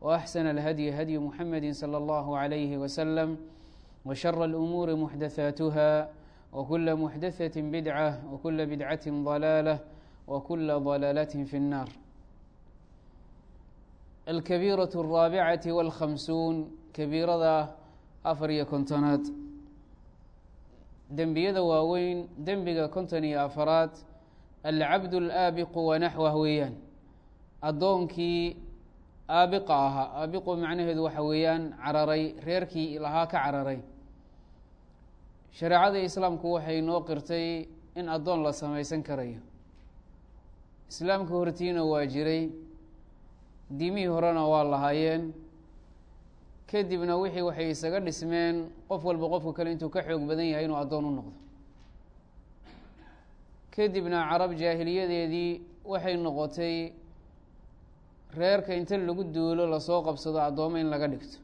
وأحسن الهدي هدي محمد صلى الله عليه وسلم وشر الأمور محدثاتها وكل محدثة بدعة وكل بدعة ضلالة وكل ضلالة في النار الكبيرة الرابعة والخمسون كبيرada afar iyo kontonaad dembiyada waaweyn dembiga konton iyo afaraad alcabd اlaabiqu wanaxwah weeyaan addoonkii aabiqa ahaa. Aabiqu macnaheedu waxa weeyaan cararay reerkii lahaa ka cararay. Shareecada islaamku waxay noo qirtay in addoon la samaysan karayo. Islaamka hortiina waa jiray diimihii horena waa lahaayeen. Kadibna wixii waxay isaga dhismeen qof walba qofka kale intuu ka xoog badan yahay inuu addoon u noqdo. Kadibna carab jaahiliyadeedii waxay noqotay reerka inta lagu duulo la soo qabsado addoomo in laga dhigto.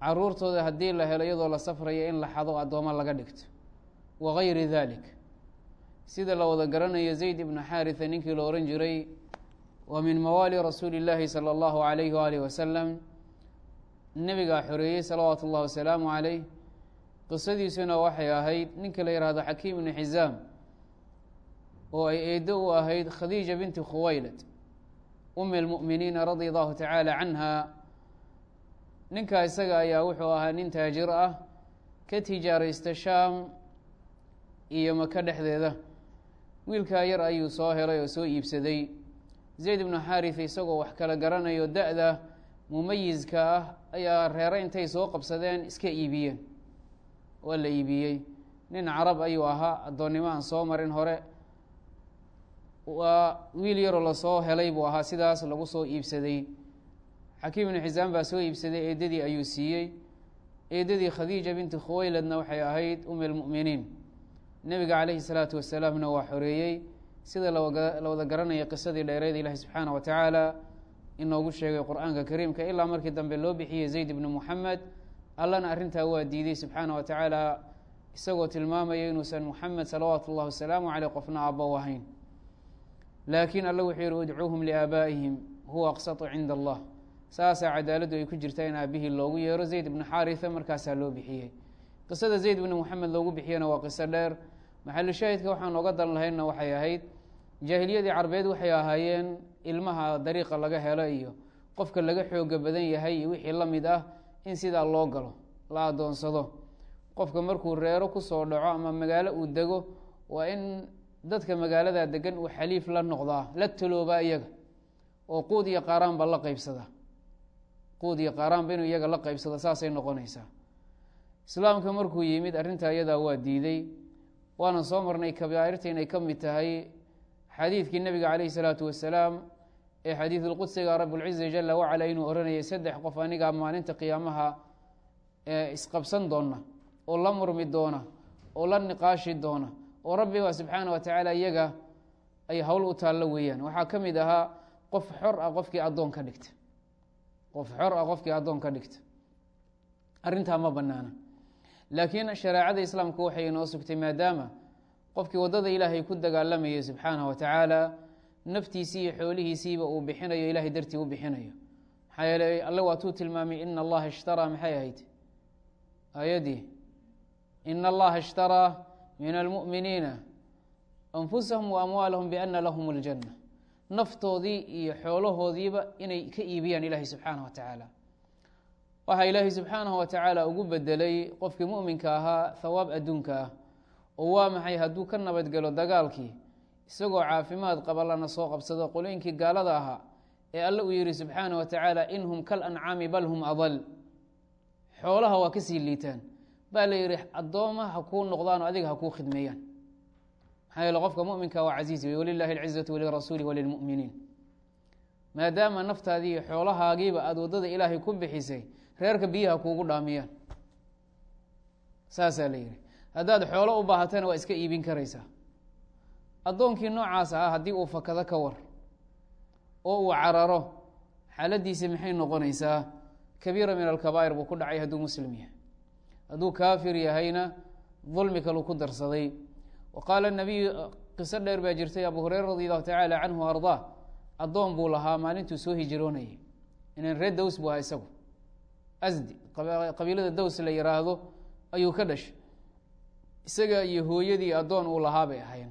Caruurtooda haddii la helo iyadoo la safraya in la xado addoommo laga dhigto. Wa gayri dalik sida la wada garanayo zayd ibnu xaarisa ninkii la oran jiray wa min mawaali rasuuli illaahi sala allahu calayhi waaalih wasalam nebigaa xoreeyey salawaatu llahi wasalaamu calayh. Qisadiisuna waxay ahayd ninka la yidhaahdo xakiim ibnu xisaam oo ay eedo u ahayd khadiija binti khuwaylad umi اlmu'miniina radia allahu tacaala canha ninkaa isaga ayaa wuxuu ahaa nin taajir ah ka tijaaraysta shaam iyo maka dhexdeeda. Wiilkaa yar ayuu soo helay oo soo iibsaday. Zayd ibnu xaarisa isagoo wax kala garanayo da-da mumayiska ah ayaa reere intay soo qabsadeen iska iibiyeen. Waa la iibiyey. Nin carab ayuu ahaa addoonnimo aan soo marin hore waa wiil yaroo la soo helay buu ahaa sidaas lagu soo iibsaday. Xakiim ibnu xisaam baa soo iibsaday eedadii ayuu siiyey. Eedadii khadiija binti khuweyladna waxay ahayd umi lmu'miniin nebiga calayhi salaatu wasalaamna waa xoreeyey. Sida la wada garanaya qisadii dheereed ilaahi subxaana wa tacaala inoogu sheegay qur'aanka kariimka ilaa markii dambe loo bixiyey zayd ibnu muxamed allana arrintaa waa diiday subxaana wa tacaala isagoo tilmaamaya inuusan muxamed salawaatu اllahi wasalaamu caleyh qofna aabbow ahayn laakiin alla wuxuu yihi udcuuhum liaabaa'ihim huwa aqsatu cinda allah. Saasaa cadaaladdu ay ku jirtaa in aabihii loogu yeero zayd ibnu xaaritha markaasaa loo bixiyey. Qisada zayd ibnu moxamed loogu bixiyena waa qiso dheer. Maxalu shaahidka waxaan oga dan lahaynna waxay ahayd jaahiliyadii carbeed waxay ahaayeen ilmaha dariiqa laga helo iyo qofka laga xooga badan yahay iyo wixii la mid ah in sidaa loo galo la adoonsado. Qofka markuu reero ku soo dhaco ama magaalo uu dego waa in dadka magaalada degan uu xaliif la noqdaa la taloobaa iyaga oo quud iyo qaaraanba la qeybsada quud iyo qaaraanba inuu iyaga la qeybsado saasay noqonaysaa. Islaamka markuu yimid arrintaa iyadaa waa diiday waana soo marnay kabaairta inay ka mid tahay xadiidkii nebiga calayhi salaatu wasalaam ee xadiidulqudsiga rabulciza jala wacala inuu oranayay saddex qof anigaa maalinta qiyaamaha isqabsan doona oo la murmi doona oo la niqaashi doona oo rabbiga subxaana wa tacaala iyaga ay howl u taallo weeyaan. Waxaa ka mid ahaa qof xor ah qofkii addoon ka dhigta. Qof xor ah qofkii addoon ka dhigta. Arrintaa ma banaana laakiin shareecada islaamku waxay inoo sugtay maadaama qofkii waddada ilaahay ku dagaalamayay subxaanah wa tacaala naftiisii iyo xoolihiisiiba uu bixinayo ilahay dartii u bixinayo. Maxaa yeele alle waatuu tilmaamay ina allaha ishtaraa maxay ahayd? Aayadii ina allaha ishtaraa min almu'miniina anfusahum wa amwaalahum biana lahum اljanna naftoodii iyo xoolahoodiiba inay ka iibiyaan ilaahay subxaanah wa tacaala waxaa ilaahay subxaanahu wa tacaala ugu bedelay qofkii mu'minka ahaa thawaab adduunka ah oo waa maxay hadduu ka nabadgelo dagaalkii isagoo caafimaad qaba lana soo qabsado qolooyinkii gaalada ahaa ee alle uu yihi subxaanaه wa tacaala in hum kalancaami bal hum adal xoolaha waa ka sii liitaan baa la yihi addooma ha kuu noqdaanoo adiga ha kuu khidmeeyaan. Maxaa yeele qofka muminka waa casiiz wey walilahi اlcizaةu walirasuuli walilmu'miniin maadaama naftaadii iyo xoolahaagiiba aada waddada ilaahay ku bixisay reerka biyaha kuugu dhaamiyaan. Saasaa la yihi haddaad xoolo u baahatana waa iska iibin karaysaa. Addoonkii noocaas ah haddii uu fakado ka war oo uu cararo xaaladiisi maxay noqonaysaa? Kabiira min alkabaa'ir buu ku dhacay hadduu muslim yahay hadduu kaafir yahayna dulmi kaluu ku darsaday. Wa qaala nabiyu qiso dheer baa jirtay abu hureyra radi allahu tacaala canhu ardaa addoon buu lahaa maalintuu soo hijiroonayay inan reer dows buu ahaa isagu. Asdi qabiilada dows la yiraahdo ayuu ka dhashay. Isaga iyo hooyadii addoon uu lahaa bay ahayn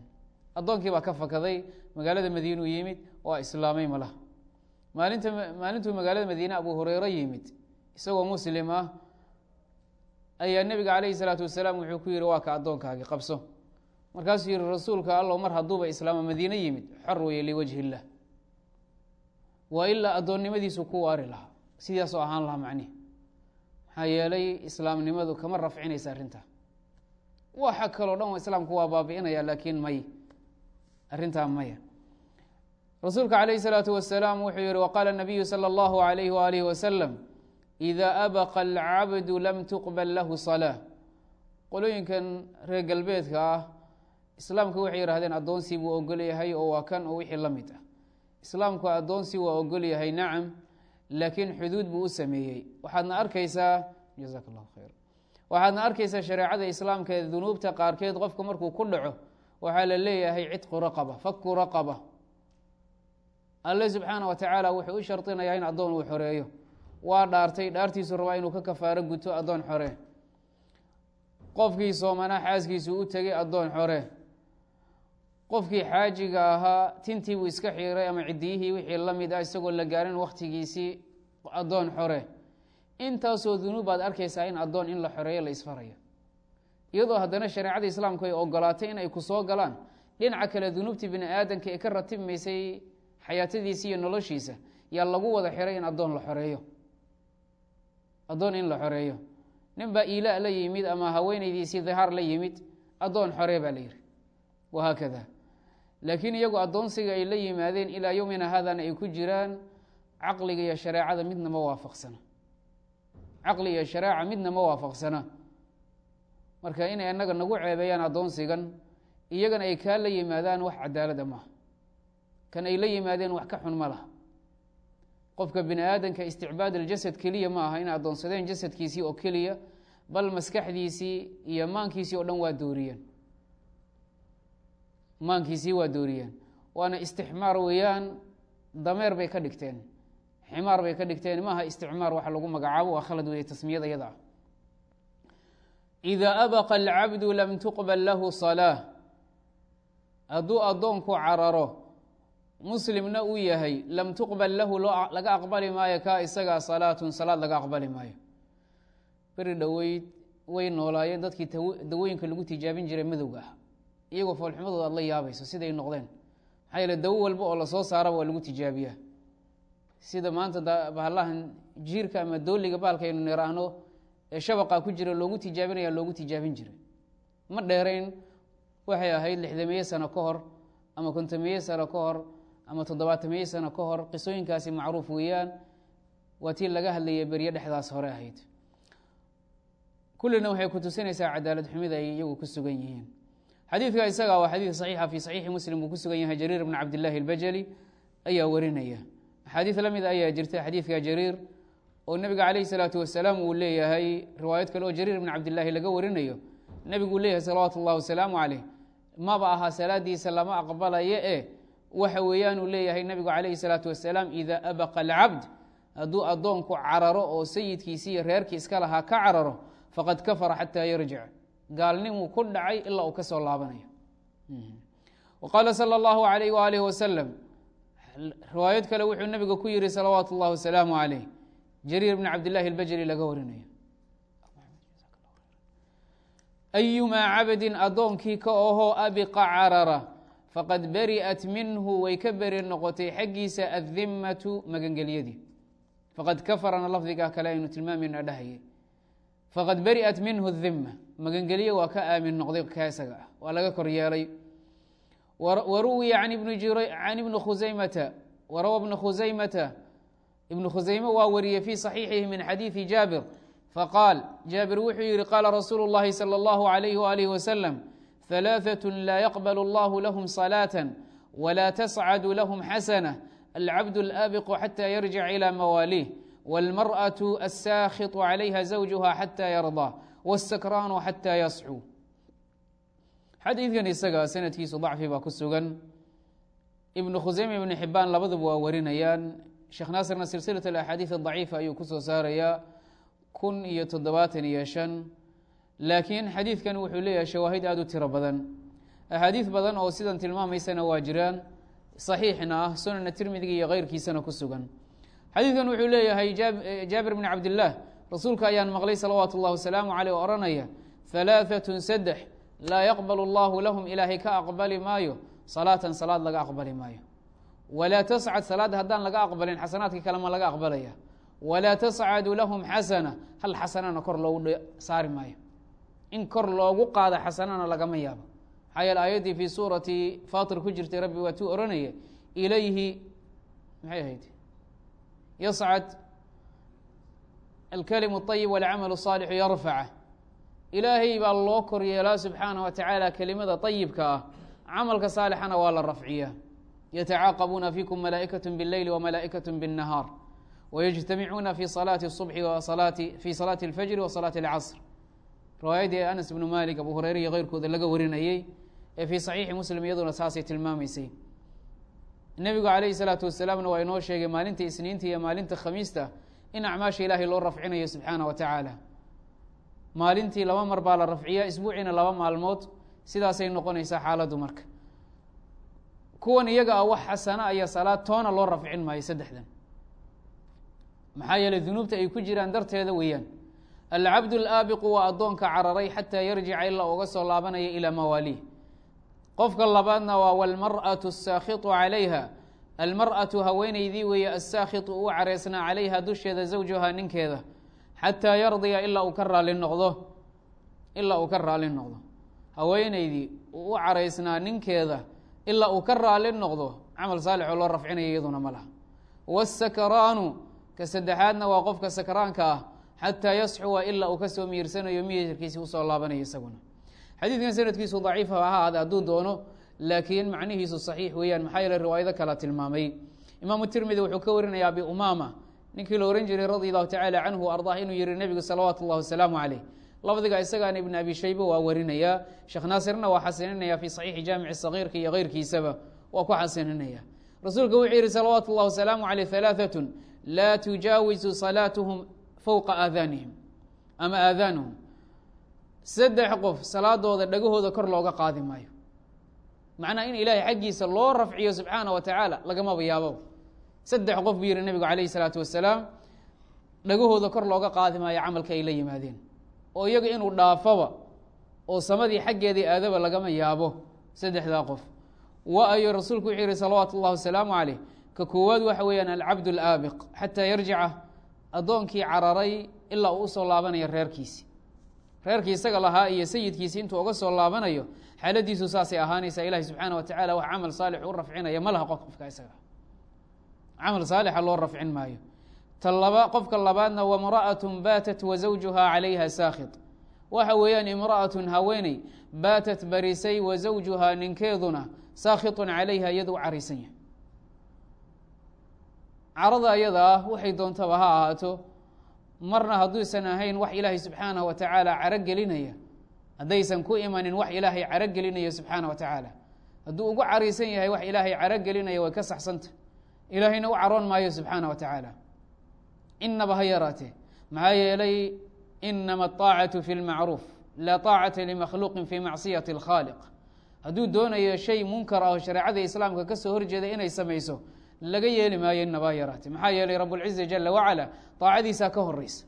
addoonkii baa ka fakaday magaalada madiinuu yimid waa islaamay malaha maalinta maalintuu magaalada madiine abu hureyre yimid. Isagoo muslim ah ayaa nebiga calayhi salaatu wasalaam wuxuu ku yihi waa ka addoonkaagi qabso. Markaasuu yihi rasuulka allow mar hadduuba islaama madiine yimid xor weeye liwajhi illah. Waa ilaa addoonnimadiisu ku waari lahaa sidaasoo ahaan lahaa macnihi maxaa yeelay islaamnimadu kama rafcinaysa arrintaa. Waxa kaloo dhan islaamku waa baabi'inaya laakiin may. Arrintaa maya. Rasuulka calayhi salaatu wasalaam wuxuu yihi waqaala nabiyu sala allahu alayhi waalihi wasalam ida abaqa alcabdu lam tuqbal lahu salaa qolooyinkan reer galbeedka ah islaamku waxay yihahdeen addoonsii buu ogol yahay oo waa kan oo wixii la mid ah. Islaamku addoonsii waa ogol yahay nacam laakiin xuduud buu u sameeyey. Waxaadna arkaysaa jazak اllahu khayr. Waxaadna arkaysaa shareecada islaamka dunuubta qaarkeed qofku markuu ku dhaco waxaa la leeyahay cidqu raqaba faku raqaba alle subxaana wa tacaala wuxuu u shardinayaa in addoon uu xoreeyo waa dhaartay dhaartiisu rabaa inuu ka kafaaro guto addoon xore. Qofkii soomanaa xaaskiisu u tegay addoon xore. Qofkii xaajiga ahaa tintii buu iska xiiray ama ciddiyihii wixii la mid ah isagoo la gaarin wakhtigiisii addoon xore. Intaasoo dunuub baad arkaysaa in addoon in la xoreeyo la isfarayo. Iyadoo haddana shareecada islaamku ay ogolaatay in ay ku soo galaan dhinaca kale dunuubtii bini aadamka ee ka ratibmaysay xayaatadiisa iyo noloshiisa yaa lagu wada xiray in addoon la xoreeyo addoon in la xoreeyo. Nin baa iilaa la yimid ama haweenaydiisii dihaar la yimid addoon xoree baa la yihi wahaakada laakiin iyagu addoonsiga ay la yimaadeen ilaa yowmina haadana ay ku jiraan caqliga iyo shareecada midna ma waafaqsana. Caqli iyo shareeca midna ma waafaqsana. Marka inay annaga nagu ceebeeyaan addoonsigan iyagana ay kaa la yimaadaan wax cadaalada maaha. Kan ay la yimaadeen wax ka xun ma laha qofka bini aadamka isticbaad aljasad keliya ma aha inay addoonsadeen jasadkiisii oo keliya bal maskaxdiisii iyo maankiisii oo dhan waa dooriyeen. Maankiisii waa dooriyeen. Waana istixmaar weeyaan dameer bay ka dhigteen. Ximaar bay ka dhigteen. Maaha isticmaar waxa lagu magacaabo waa khalad weeye tasmiyada iyada ah. Ida abaqa alcabdu lam tuqbal lahu salaa hadduu addoonku cararo muslimna uu yahay lam tuqbal lahu laga aqbali maayo kaa isagaa salaatun salaad laga aqbali maayo. Beri dhoweyd way noolaayeen dadkii dawooyinka lagu tijaabin jiray madowga ah. Iyagoo foolxumadooda la yaabayso siday noqdeen. Maxaa yeele dawo walba oo la soo saaraba waa lagu tijaabiyaa. Sida maanta bahalahan jiirka ama dooliga baalka aynu niraahno ee shabaqa ku jira loogu tijaabinaya loogu tijaabin jiray. Ma dheerayn waxay ahayd lixdameeye sano ka hor ama kontomeeye sano ka hor ama toddobaatameeye sano ka hor qisooyinkaasi macruuf weeyaan waa tii laga hadlayay beryo dhexdaas hore ahayd. Kullina waxay ku tusinaysaa cadaalad xumida ay iyagu ku sugan yihiin. Xadiidka isaga waa xadiid saxiixa fii saxiixi muslim uu ku sugan yahay jariir bn cabdillaahi albajali ayaa warinaya. Axaadiid la mid ayaa jirta xadiidka jariir oo nebiga calayhi salaatu wasalaam uu leeyahay riwaayad kale oo jariir bn cabdillaahi laga warinayo. Nebigu leeyahay salawaatu اllah wasalaamu caleyh maba aha salaadiisa lama aqbalayo e waxa weeyaan uu leeyahay nebigu calayhi salaatu wasalaam ida abaqa alcabd hadduu addoonku cararo oo sayidkiisi iyo reerkii iska lahaa ka cararo faqad kafara xataa yarjic gaalnimuu ku dhacay ilaa uu ka soo laabanayo. Qaala sala allahu alayh waalihi wasalam riwaayad kale wuxuu nebiga ku yihi salawaatu اllah wasalaamu calayh jariir bn cabdillahi اlbajri laga warinayo. Ayumaa cabdin addoonkii ka ohoo abiqa carara faqad bari'at minhu way ka beri noqotay xaggiisa addimatu magangelyadii faqad kafarana lafdigaa kale aynu tilmaamayna dhahayay faqad bari'at minhu dhima magangelye waa ka aamin noqday ka isaga ah waa laga kor yeelay waruwiya can ibni khusaymata warawa bna khusaymata ibnu khusayme waa wariyey fii صaxiixihi min xadiidi jaabir faqaal jaabir wuxuu yihi qaala rasuulu اllahi salى اllahu عalayh walih waslm ثalaaثaة laa yaqbal اllah lahm صalaaة wla tascadu lahm xasanة alcabd اlaabiqu xatى yarjic ilى mawaalih wاlmarأaة الsaakhط عalayha zawjuha xatى yarضى wالsakraanu xatى yascuu xadiidkan isaga sanadkiisu dacfi baa ku sugan ibnu khuseyme ibnu xibaan labaduba waa warinayaan sheekh naasirna silsilaة اaxaadiiث ضaciifa ayuu kusoo saarayaa kun iyo toddobaatan iyo shan laakiin xadiidkan wuxuu leeyahay shawaahid aada u tiro badan. Axaadiid badan oo sidan tilmaamaysana waa jiraan saxiixna ah sunana tirmidiga iyo keyrkiisana ku sugan. Xadiidkan wuxuu leeyahay jaabir bn cabdillaah rasuulka ayaan maqlay salawaatu اllah wasalaamu caleyh oo odhanaya halaaثatun saddex laa yaqbalu allahu lahum ilaahay ka aqbali maayo salaatan salaad laga aqbali maayo. Walaa tascad salaad haddaan laga aqbalin xasanaadka kale ma laga aqbalaya. Walaa tascadu lahum xasana hal xasanana kor loogu saari maayo in kor loogu qaado xasanana lagama yaabo maxaa yeele aayaddii fii suurati fatir ku jirtay rabbi waa tuu ohanaya ilayhi maxay ahayd yascad alkalimu اطayib walcamalu الصaalixu yarfaca ilaahay baa loo kor yeelaa subxaanah wa tacaala kelimada طayibka ah camalka saalixana waa la rafciya yatacaaqabuuna fikum malaa'ikaة bاlleyli wamalaa'ikaة bالnahaar wyجtamicuuna fi salaati الصubxi wsalaati fi salaati اlfajri wa salaati اlcasr riwaayadii anas bnu malik abu hureyre iyo keyrkooda laga warinayey ee fii saxiixi muslim iyaduna saasay tilmaamaysay. Nebigu calayhi salaatu wasalaamna waa inoo sheegay maalinta isniinta iyo maalinta khamiista in acmaasha ilaahay loo rafcinayo subxaana wa tacaala. Maalintii laba mar baa la rafciya isbuuciina laba maalmood sidaasay noqonaysaa xaaladdu marka. Kuwan iyaga ah wax xasana aya salaad toona loo rafcin maayo saddexdan. Maxaa yeeley dunuubta ay ku jiraan darteeda weeyaan alcabdu alaabiqu waa addoonka cararay xataa yarjica ilaa uga soo laabanaya ilaa mawaaliih qofka labaadna waa walmar'atu asaakhitu calayha. Almar'atu haweeneydii weeye assaakhitu uu careysnaa calayha dusheeda zawjuha ninkeeda. Xataa yardiya ilaa uu ka raali noqdo. Ilaa uu ka raali noqdo. Haweeneydii uu u caraysnaa ninkeeda ilaa uu ka raali noqdo camal saalixoo loo rafcinaya iyaduna ma laha. Wasakraanu ka saddexaadna waa qofka sakraanka ah xataa yasxuwa ilaa uu kasoo miirsanayo miyirkiisi usoo laabanayo isaguna xadiidkan sanadkiisu daciifa ha ahaade hadduu doono laakiin macnihiisu saxiix weeyaan maxaa yeele riwaayado kala tilmaamay imaamu tirmidi wuxuu ka warinaya abi umaama ninkii la ohan jiray radi allahu tacaala canhu o ardah inuu yihi nebigu salawaatu اllah wasalaamu caleyh lafdiga isagaana ibn abi shaybe waa warinaya sheekh naasirna waa xasininaya fi saxiixi jaamici sagiirka iyo keyrkiisaba waa ku xasininaya rasuulka wuxuu yihi salawaatu اllah wasalaamu caleyh halaaثatun laa tujaawizu salaatuhum fowqa aadaanihim ama aadaanuhum saddex qof salaadooda dhagahooda kor looga qaadi maayo. Macnaha in ilaahay xaggiisa loo rafciyo subxaana wa tacaala lagamaba yaabo. Saddex qof buu yihi nebigu calayhi salaatu wasalaam dhagahooda kor looga qaadi maayo camalka ay la yimaadeen. Oo iyaga inuu dhaafoba oo samadii xaggeedii aadaba lagama yaabo saddexdaa qof. Wa ayo rasuulku wuxuu yihi salawaatu اllah wasalaamu caleyh ka koowaad waxa weeyaan alcabd alaabiq xataa yarjica addoonkii cararay ilaa uu u soo laabanayo reerkiisi. Reerkii isaga lahaa iyo sayidkiisi intuu uga soo laabanayo xaaladiisu saasay ahaanaysaa ilahi subxaana wa tacala wax camal saalix u rafcinaya ma laha qof qofka isaga. Camal saalixa loo rafcin maayo. Ta qofka labaadna wamra'atun baatat wa zawjuhaa calayha saakhid waxa weeyaan imra'atun haweeney baatat barisay wa zawjuhaa ninkeeduna saakhitun calayha iyada u cariisan yahay carada ayada ah waxay doontaba ha ahaato marna hadduusan ahayn wax ilaahay subxaanaه wa tacaala caro gelinaya haddaysan ku imanin wax ilaahay caro gelinaya subxaana wa tacaala hadduu ugu cariisan yahay wax ilaahay caro gelinaya way ka saxsanta ilaahayna u caroon maayo subxaana wa tacaala inaba ha yaraatee maxaa yeelay inama aطaacatu fi اlmacruuf laa طaacata limakhluuqin fi macsiyati اlkhaaliq hadduu doonayo shay munkar ah oo shareecada islaamka kasoo horjeeda inay samayso laga yeeli maayo inabaa yaraate maxaa yeelay rabulciza jala wacala daacadiisaa ka horeysa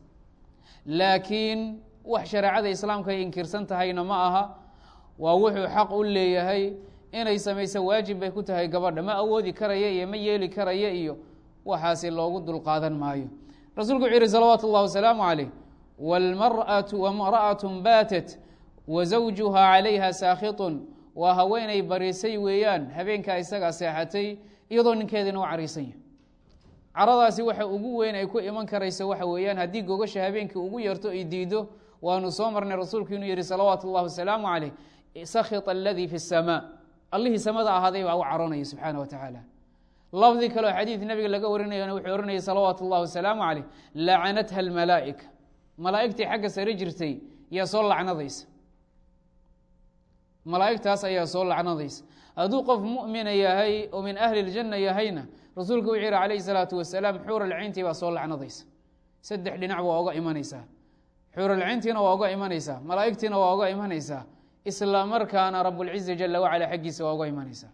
laakiin wax shareecada islaamka ay inkirsan tahayna ma aha waa wuxuu xaq u leeyahay inay samayso waajib bay ku tahay gabadha ma awoodi karaya iyo ma yeeli karaya iyo waxaasi loogu dulqaadan maayo rasuulku wuxuu yihi salawaatu اllah wasalaamu calayh wاlmarأaةu wamra'aة baatat wa zawjuha calayha saakhiطun waa haweenay barisay weeyaan habeenkaa isagaa seexatay iyadoo ninkeediina u cariisan yahy caradaasi waxa ugu weyn ay ku iman karayso waxa weeyaan haddii gogasha habeenkii ugu yarto ay diido waanu soo marnay rasuulku inuu yihi salawaatu اllah wasalaamu calayh sakhط aladii fi الsamaa allihii samada ahaaday baa u caroonaya subxaana wa tacaala lafdi kaleo xadiid nabiga laga warinayana wuxuu ohanayay salawaatu اllah wasalaamu calayh lacanatha almalaa'ika malaa'igtii xagga sare jirtay yaa soo lacnadaysa malaa'igtaas ayaa soo lacnadaysa hadduu qof mu'mina yahay oo min ahli اljanna yahayna rasuulku wuxuu yihi calayhi salaatu wasalaam xuuralcayntii baa soo lacnadaysa. Saddex dhinac waa oga imanaysaa. Xuuralcayntiina waa oga imanaysaa. Malaa'igtiina waa oga imanaysaa. Isla markaana rabulciza jala wacala xaggiisa waa oga imanaysaa.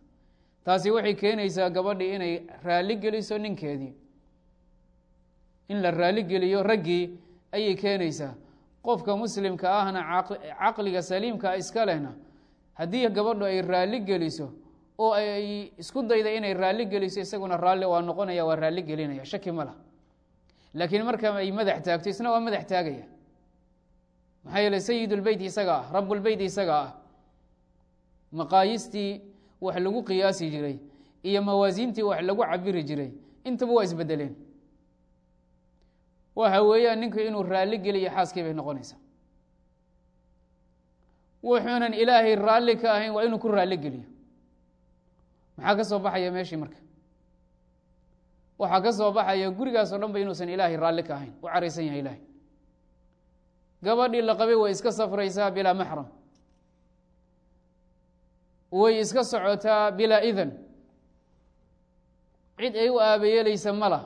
Taasi waxay keenaysaa gabadhii inay raali geliso ninkeedii. In la raali geliyo raggii ayay keenaysaa. Qofka muslimka ahna caqliga saliimka iska lehna haddii gabadhu ay raali geliso oo ay isku dayda inay raali geliso isaguna raalli waa noqonaya waa raali gelinaya. Shaki ma lah laakiin marka ay madax taagto isna waa madax taagaya. Maxaa yeele sayid isaga ah rabbulbeyt isaga ah maqaayistii wax lagu qiyaasi jiray iyo mawaasiintii wax lagu cabiri jiray intaba waa isbedeleen waxa weeyaan ninku inuu raali geliyo xaaskii bay noqonaysaa wuxuunan ilaahay raalli ka ahayn waa inuu ku raali geliyo. Maxaa ka soo baxaya meeshii marka? Waxaa ka soo baxaya gurigaas oo dhan ba inuusan ilaahay raalli ka ahayn. U caraysan yahay ilahay gabadhii la qabay way iska safraysaa bilaa maxram. Way iska socotaa bilaa idan cid ay u aabayeelaysa mala.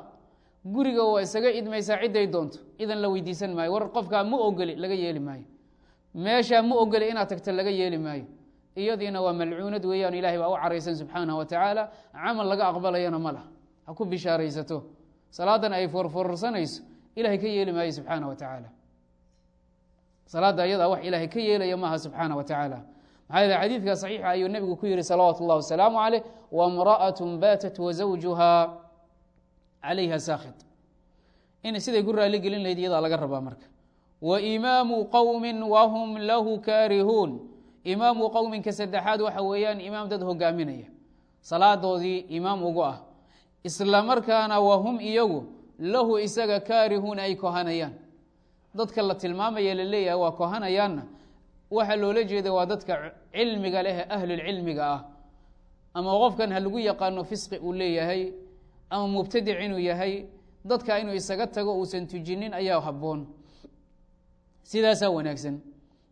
Guriga waa isaga idmaysaa ciday doonto. Idan la weydiisan maayo. War qofkaa ma ogoli laga yeeli maayo meeshaa ma ogoli inaad tagta laga yeeli maayo. Iyadiina waa malcuunad weeyaan ilahay baa u caraysan subxaanah wa tacaala. Camal laga aqbalayana ma lah ha ku bishaaraysato. Salaadan ay forfororsanayso ilahay ka yeeli maayo subxaana wa salaada ayadaa wax ilaahay ka yeelaya maaha subxaana wa maxaa yeele xadiidka saxiixa ayuu nebigu ku yihi salawaatu اllah wasalaamu caleyh wamra'aة baatat wazawjuha calayha saakhit. In siday ku raali lahayd iyadaa laga rabaa marka waimaamu qowmi wahum lahu kaarihuun imaamu qowminka saddexaad waxa weeyaan imaam dad hogaaminaya salaadoodii imaam ugu ah. Isla markaana wahum iyagu lahu isaga kaarihuun ay kohanayaan. Dadka la tilmaamaya la leeyahay waa kohanayaanna. Waxaa loola jeeda waa dadka cilmiga leh ahlulcilmiga ah. Ama qofkan ha lagu yaqaano fisqi uu leeyahay ama mubtadic inuu yahay dadka inuu isaga tago uusan tujinin ayaa habboon sidaasaa wanaagsan.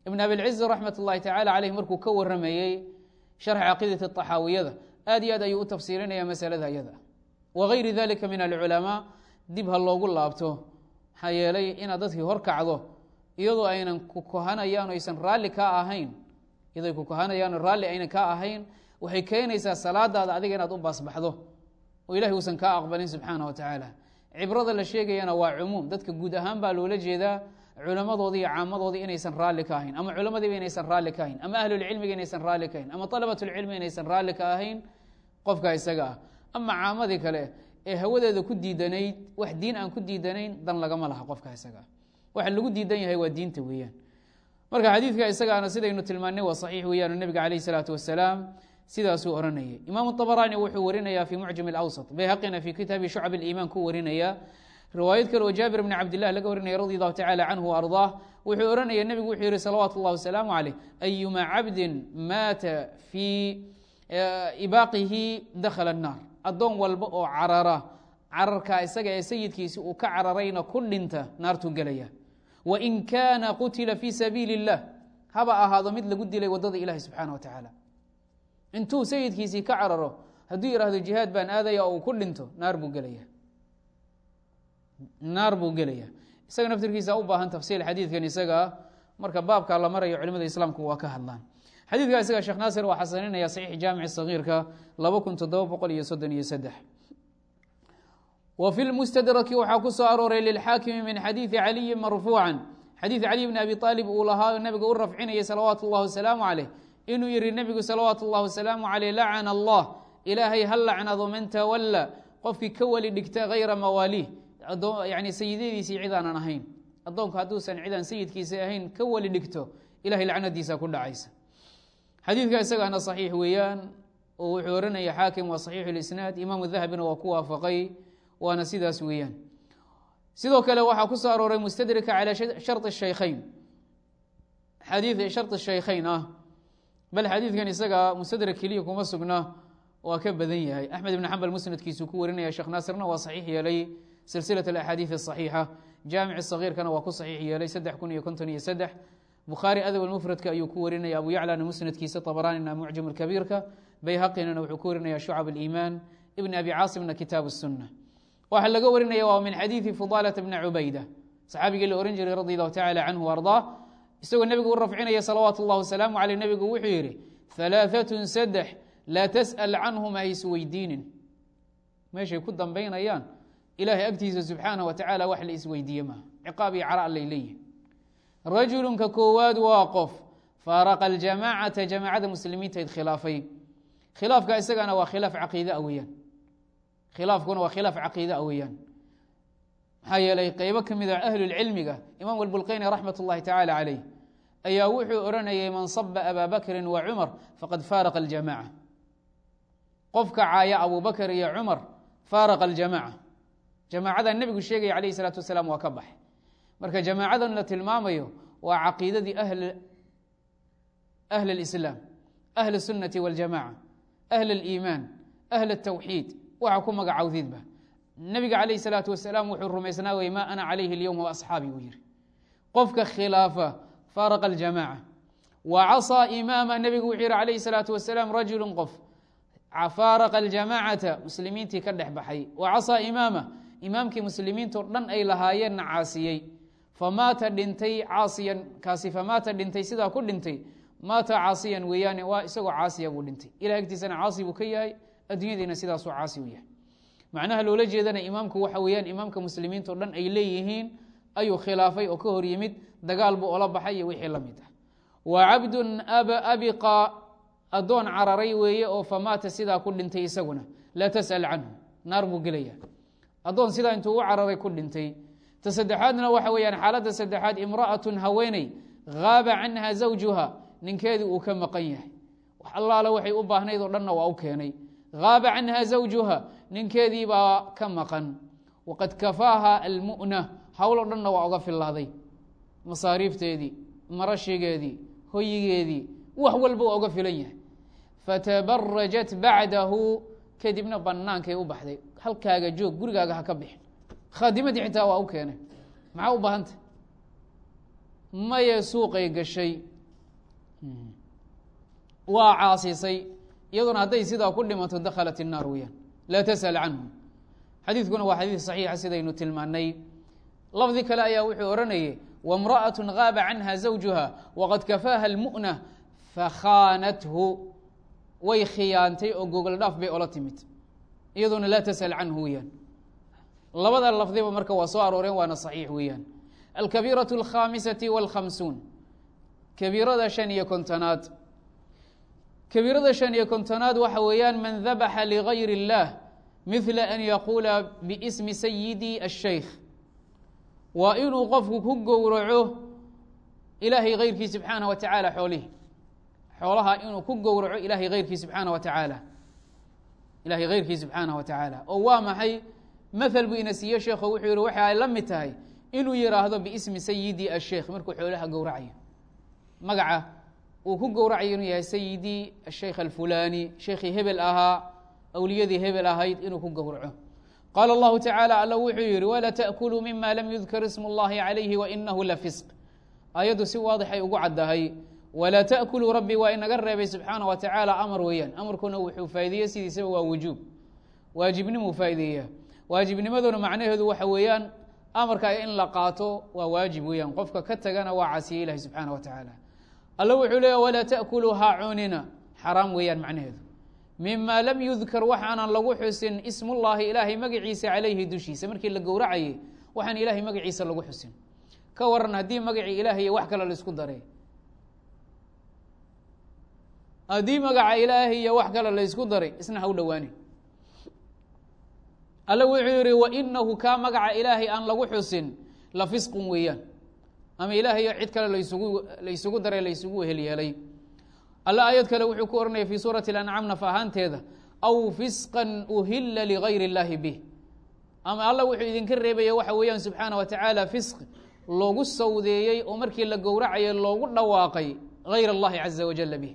Ibn abilciz raxmat اllahi tacala caleyh markuu ka waramayey sharx caqiidati طaxaawiyada aad iyo aad ayuu u tafsiirinaya masalada ayada. Wagayri dalika min alculamaa dib ha loogu laabto. Maxaa yeelay inaad dadkii hor iyadoo aynan ku kohanayaan aysan raalli kaa ahayn iyadoo ku kohanayaan raalli aynan kaa ahayn waxay keenaysaa salaadaada adiga inaad u baasbaxdo oo ilahay uusan kaa aqbalin subxaana wa tacaala. Cibrada la sheegayana waa cumuum. Dadka guud ahaan baa loola jeedaa culammadooda iyo caamadoodii inaysan raalli ka ahayn ama culamadiiba inaysan raalli ka ahayn ama ahlulcilmiga inaysan raalli ka ahayn ama alabatulcilmi inaysan raalli ka ahayn qofka isaga ah. Ama caamadii kale ee hawadeeda ku diidanayd wax diin aan ku diidanayn dan lagama laha qofka isagaa ah. waxa lagu diidan yahay waa diinta weeyaan. Marka xadiidka isagaana sidaynu tilmaanay waa saxiix weeyaan nebiga calayh isalaatu wasalaam sidaasuu odhanayay imaamu abaraani wuxuu warinayaa fii mucjam alawsat bayhaqina fii kitaabi shucab aliimaan ku warinaya riwaayad kale oo jaabir bn cabdilah laga warinaya radi allahu tacala canhu arضaah wuxuu ohanaya nebigu wuxuu yihi salawaatu اllah wasalaamu caleyh ayuma cabdin maata fii ibaaqihi dakhala الnaar addoon walba oo carara cararkaa isaga ee sayidkiisi uu ka cararayna ku dhinta naartuu gelaya wain kaana qutila fii sabiili اllah haba ahaado mid lagu dilay wadada ilahi subxaana wa tacaala intuu sayidkiisii ka cararo hadduu yihahdo jihaad baan aadaya oo uu ku dhinto naar buu gelaya naar buu gelaya. Isaga naftirkiisa u baahan tafsiil xadiidkan isagaa marka baabkaa la marayo culimada islaamku waa ka hadlaan. Xadiidka isaga sheekh naasir waa xasaninaya saxiix jaamici sagiirka laba kun toddoba boqol iyo soddon iyo saddex. Wa lmustadraki waxaa ku soo arooray lilxaakimi min xadiidi caliyin marfuucan. Xadiid caliy bni abi aalib uu lahaa nabiga u rafcinayay salawaatu اllahi wasalaamu caleyh inuu yihi nebigu salawaatu اllahi wasalaamu caleyh lacana allah ilaahay ha lacnado man tawalla. Qofkii ka weli dhigta hayra mawaaliih yani sayidadiisii cid aanan ahayn. Addoonku hadduusan cidaan sayidkiisa ahayn ka weli dhigto ilahay lacnadiisa ku dhacaysa. Xadiidka isagaana saxiix weeyaan oo wuxuu oranaya xaakim waa saxiixu lisnaad imaamu dahabina waa ku waafaqay waana sidaas weeyaan. Sidoo kale waxaa ku soo arooray mustadrika calى shari shaykhayn. Xadii shari shaykhayn ah bal xadiidkan isaga mustadrak keliya kuma sugna waa ka badan yahay. Axmed ibn xambal musnadkiisuu ku warinaya sheekh naasirna waa saxiix yeelay silsilaة axaadiiث الصaxiixa jaamic صagiirkana waa ku saxiix yeelay saddex kun iyo konton iyo saddex bukhaari adab mufradka ayuu ku warinaya abu yaclana musnadkiisa طabranina mucjam kabiirka bayhaqinana wuxuu ku warinaya shucab اliimaan ibn abi caasimna kitaab الsuna waxaa laga warinaya waa min xadiiثi fudaalata bna cubayda saxaabigii la ohan jiray radi allahu tacala canhu ardaa isagoo nebigu u rafcinaya salawaatu اllah wasalaamu aleyh nebigu wuxuu yihi ثalaaثaة saddex laa tasأl canhum ha isweydiinin meeshay ku dambaynayaan Ilahay agtiisa subxaanaه wa tacaala wax la isweydiiye maha ciqaab iyo cara allay leeyihiin rajulunka koowaad waa qof faaraqa aljamaacata jamaacada muslimiintayd khilaafay. Khilaafka isagana waa khilaaf caqiide a weeyaan. Khilaafkuna waa khilaaf caqiide a weeyaan. Maxaa yeelay qeybo ka mida ahlulcilmiga imaam albulqeyni raxmat اllahi tacaala caleyh ayaa wuxuu odhanayay man saba abaa bakrin wa cumar faqad faaraqa aljamaca qofka caaya abu bakr iyo cumar faaraqa aljamaca jamaacada nebigu sheegaya calayh isalaatu wasalaam waa ka baxay marka jamaacadan la tilmaamayo waa caqiidadii ahli اlislaam ahli الsunati waاljamaca ahli اliimaan ahli الtawxiid waxa ku magacawdidba nebiga calayh الsalaatu wasalaam wuxuu rumaysnaa wey ma ana calayhi اlyowm waasxaabi buu yihi qofka khilaafa faaraqa aljamaca wa casaa imaama nebigu wuxuu yihi calayh الsalaatu wasalaam rajulu qof faaraqa aljamacata muslimiintii ka dhex baxay wa casaa imaama imaamkii muslimiintao dhan ay lahaayeenna caasiyey. Famaata dhintay caasiyan kaasi famaata dhintay sidaa ku dhintay. Maata caasiyan weeyaane waa isagoo caasiya buu dhintay. Ilah agtiisana caasi buu ka yahay adduunyadiina sidaasuu caasi u yahay. Macnaha loola jeedana imaamku waxa weeyaan imaamka muslimiintao dhan ay leeyihiin ayuu khilaafay oo ka hor yimid dagaal buu ola baxay iyo wixii la mid ah. Wa cabdun abiqa addoon cararay weeye oo famaata sidaa ku dhintay isaguna. Laa tas'al canhu naar buu gelaya addoon sidaa intuu u cararay ku dhintay. Ta saddexaadna waxa weeyaan xaaladda saddexaad imra'atun haweeney haaba canha zawjuha ninkeedii uu ka maqan yahay. Wax allaale waxay u baahnayd oo dhanna waa u keenay. Haaba canha zawjuha ninkeedii baa ka maqan. Waqad kafaaha almu'na howloo dhanna waa uga fillaaday. Masaariifteedii marashigeedii hoyigeedii wax walba waa uga filan yahay. Fatabarajat bacdahu kadibna banaankay u baxday halkaaga joog gurigaaga ha ka bixin khaadimadii xitaa waa u keenay maxaa u baahanta maye suuqay gashay waa caasisay iyaduna hadday sidaa ku dhimato dakhalat الnaar weyaan laa tasأl canhu xadiidkuna waa xadiid صaxiixa sidaynu tilmaanay lafdi kale ayaa wuxuu odhanayay wاmraأaة gaaba canha zawjuha waqad kafaaha اlmu'na fakhaanathu way khiyaantay oo gogol dhaaf bay ola timid iyaduna laa tasأl canhu weyaan labada lafdiba marka waa soo arooreen waana صaxiix weeyaan alkabiiraة اlkhamisaةi wاlkhamsuun kabiirada shan iyo kontonaad kabiirada shan iyo kontonaad waxa weeyaan man dabaxa ligayr اllah mila an yaquula biismi sayidi الshaykh waa inuu qofku ku gowraco ilaahay keyrkii subxaanaه wa tacaala xoolihi xoolaha inuu ku gowraco ilaahay keyrkii subxaana wa tacaala ilaahay keyrkii subxaana wa tacaala oo waa maxay? Methel buu ina siiye sheekho wuxuu yihi waxa ay la mid tahay inuu yidhaahdo biismi sayidi asheikh markuu xoolaha gowracayo. Magaca uu ku gowracayo inuu yahay sayidii asheikh alfulani sheekhii hebel ahaa awliyadii hebel ahayd inuu ku gowraco. Qaala allahu tacaala alla wuxuu yihi wala taأkuluu mima lam yudkar ismu اllahi calayhi wainahu lafisq ayaddu si waadixay ugu caddahay walaa taأkuluu rabbi waa inaga reebay subxaana wa tacaala amar weeyaan. Amarkuna wuxuu faa'ideeye sidiisaba waa wujuub. Waajibnimuu faa'ideeya. Waajibnimaduna macnaheedu waxa weeyaan amarka in la qaato waa waajib weeyaan. Qofka ka tagana waa casiye ilahi subxaana wa tacaala alla wuxuu leeya walaa taأkuluu ha cunina xaraam weeyaan macnaheedu. Mima lam yudkar waxaanan lagu xusin ismullaahi ilaahay magaciisa calayhi dushiisa. Markii la gowracayay waxaan ilaahay magaciisa lagu xusin. Ka waran haddii magacii ilaahay wax kale la isku daray haddii magaca ilaahay iyo wax kale la ysku daray isna ha u dhowaani alle wuxuu yihi wainahu kaa magaca ilaahay aan lagu xusin la fisqun weeyaan ama ilaahayo cid kale laysugu laysugu daray laysugu wehelyeelay alle aayad kale wuxuu ku oranaya fi suurati اlancam naf ahaanteeda aw fisqan uhila ligayr اllahi bih ama alla wuxuu idinka reebaya waxa weeyaan subxaana wa tacaala fisqi loogu sawdeeyey oo markii la gowracayay loogu dhawaaqay gayr اllahi caza wajala bih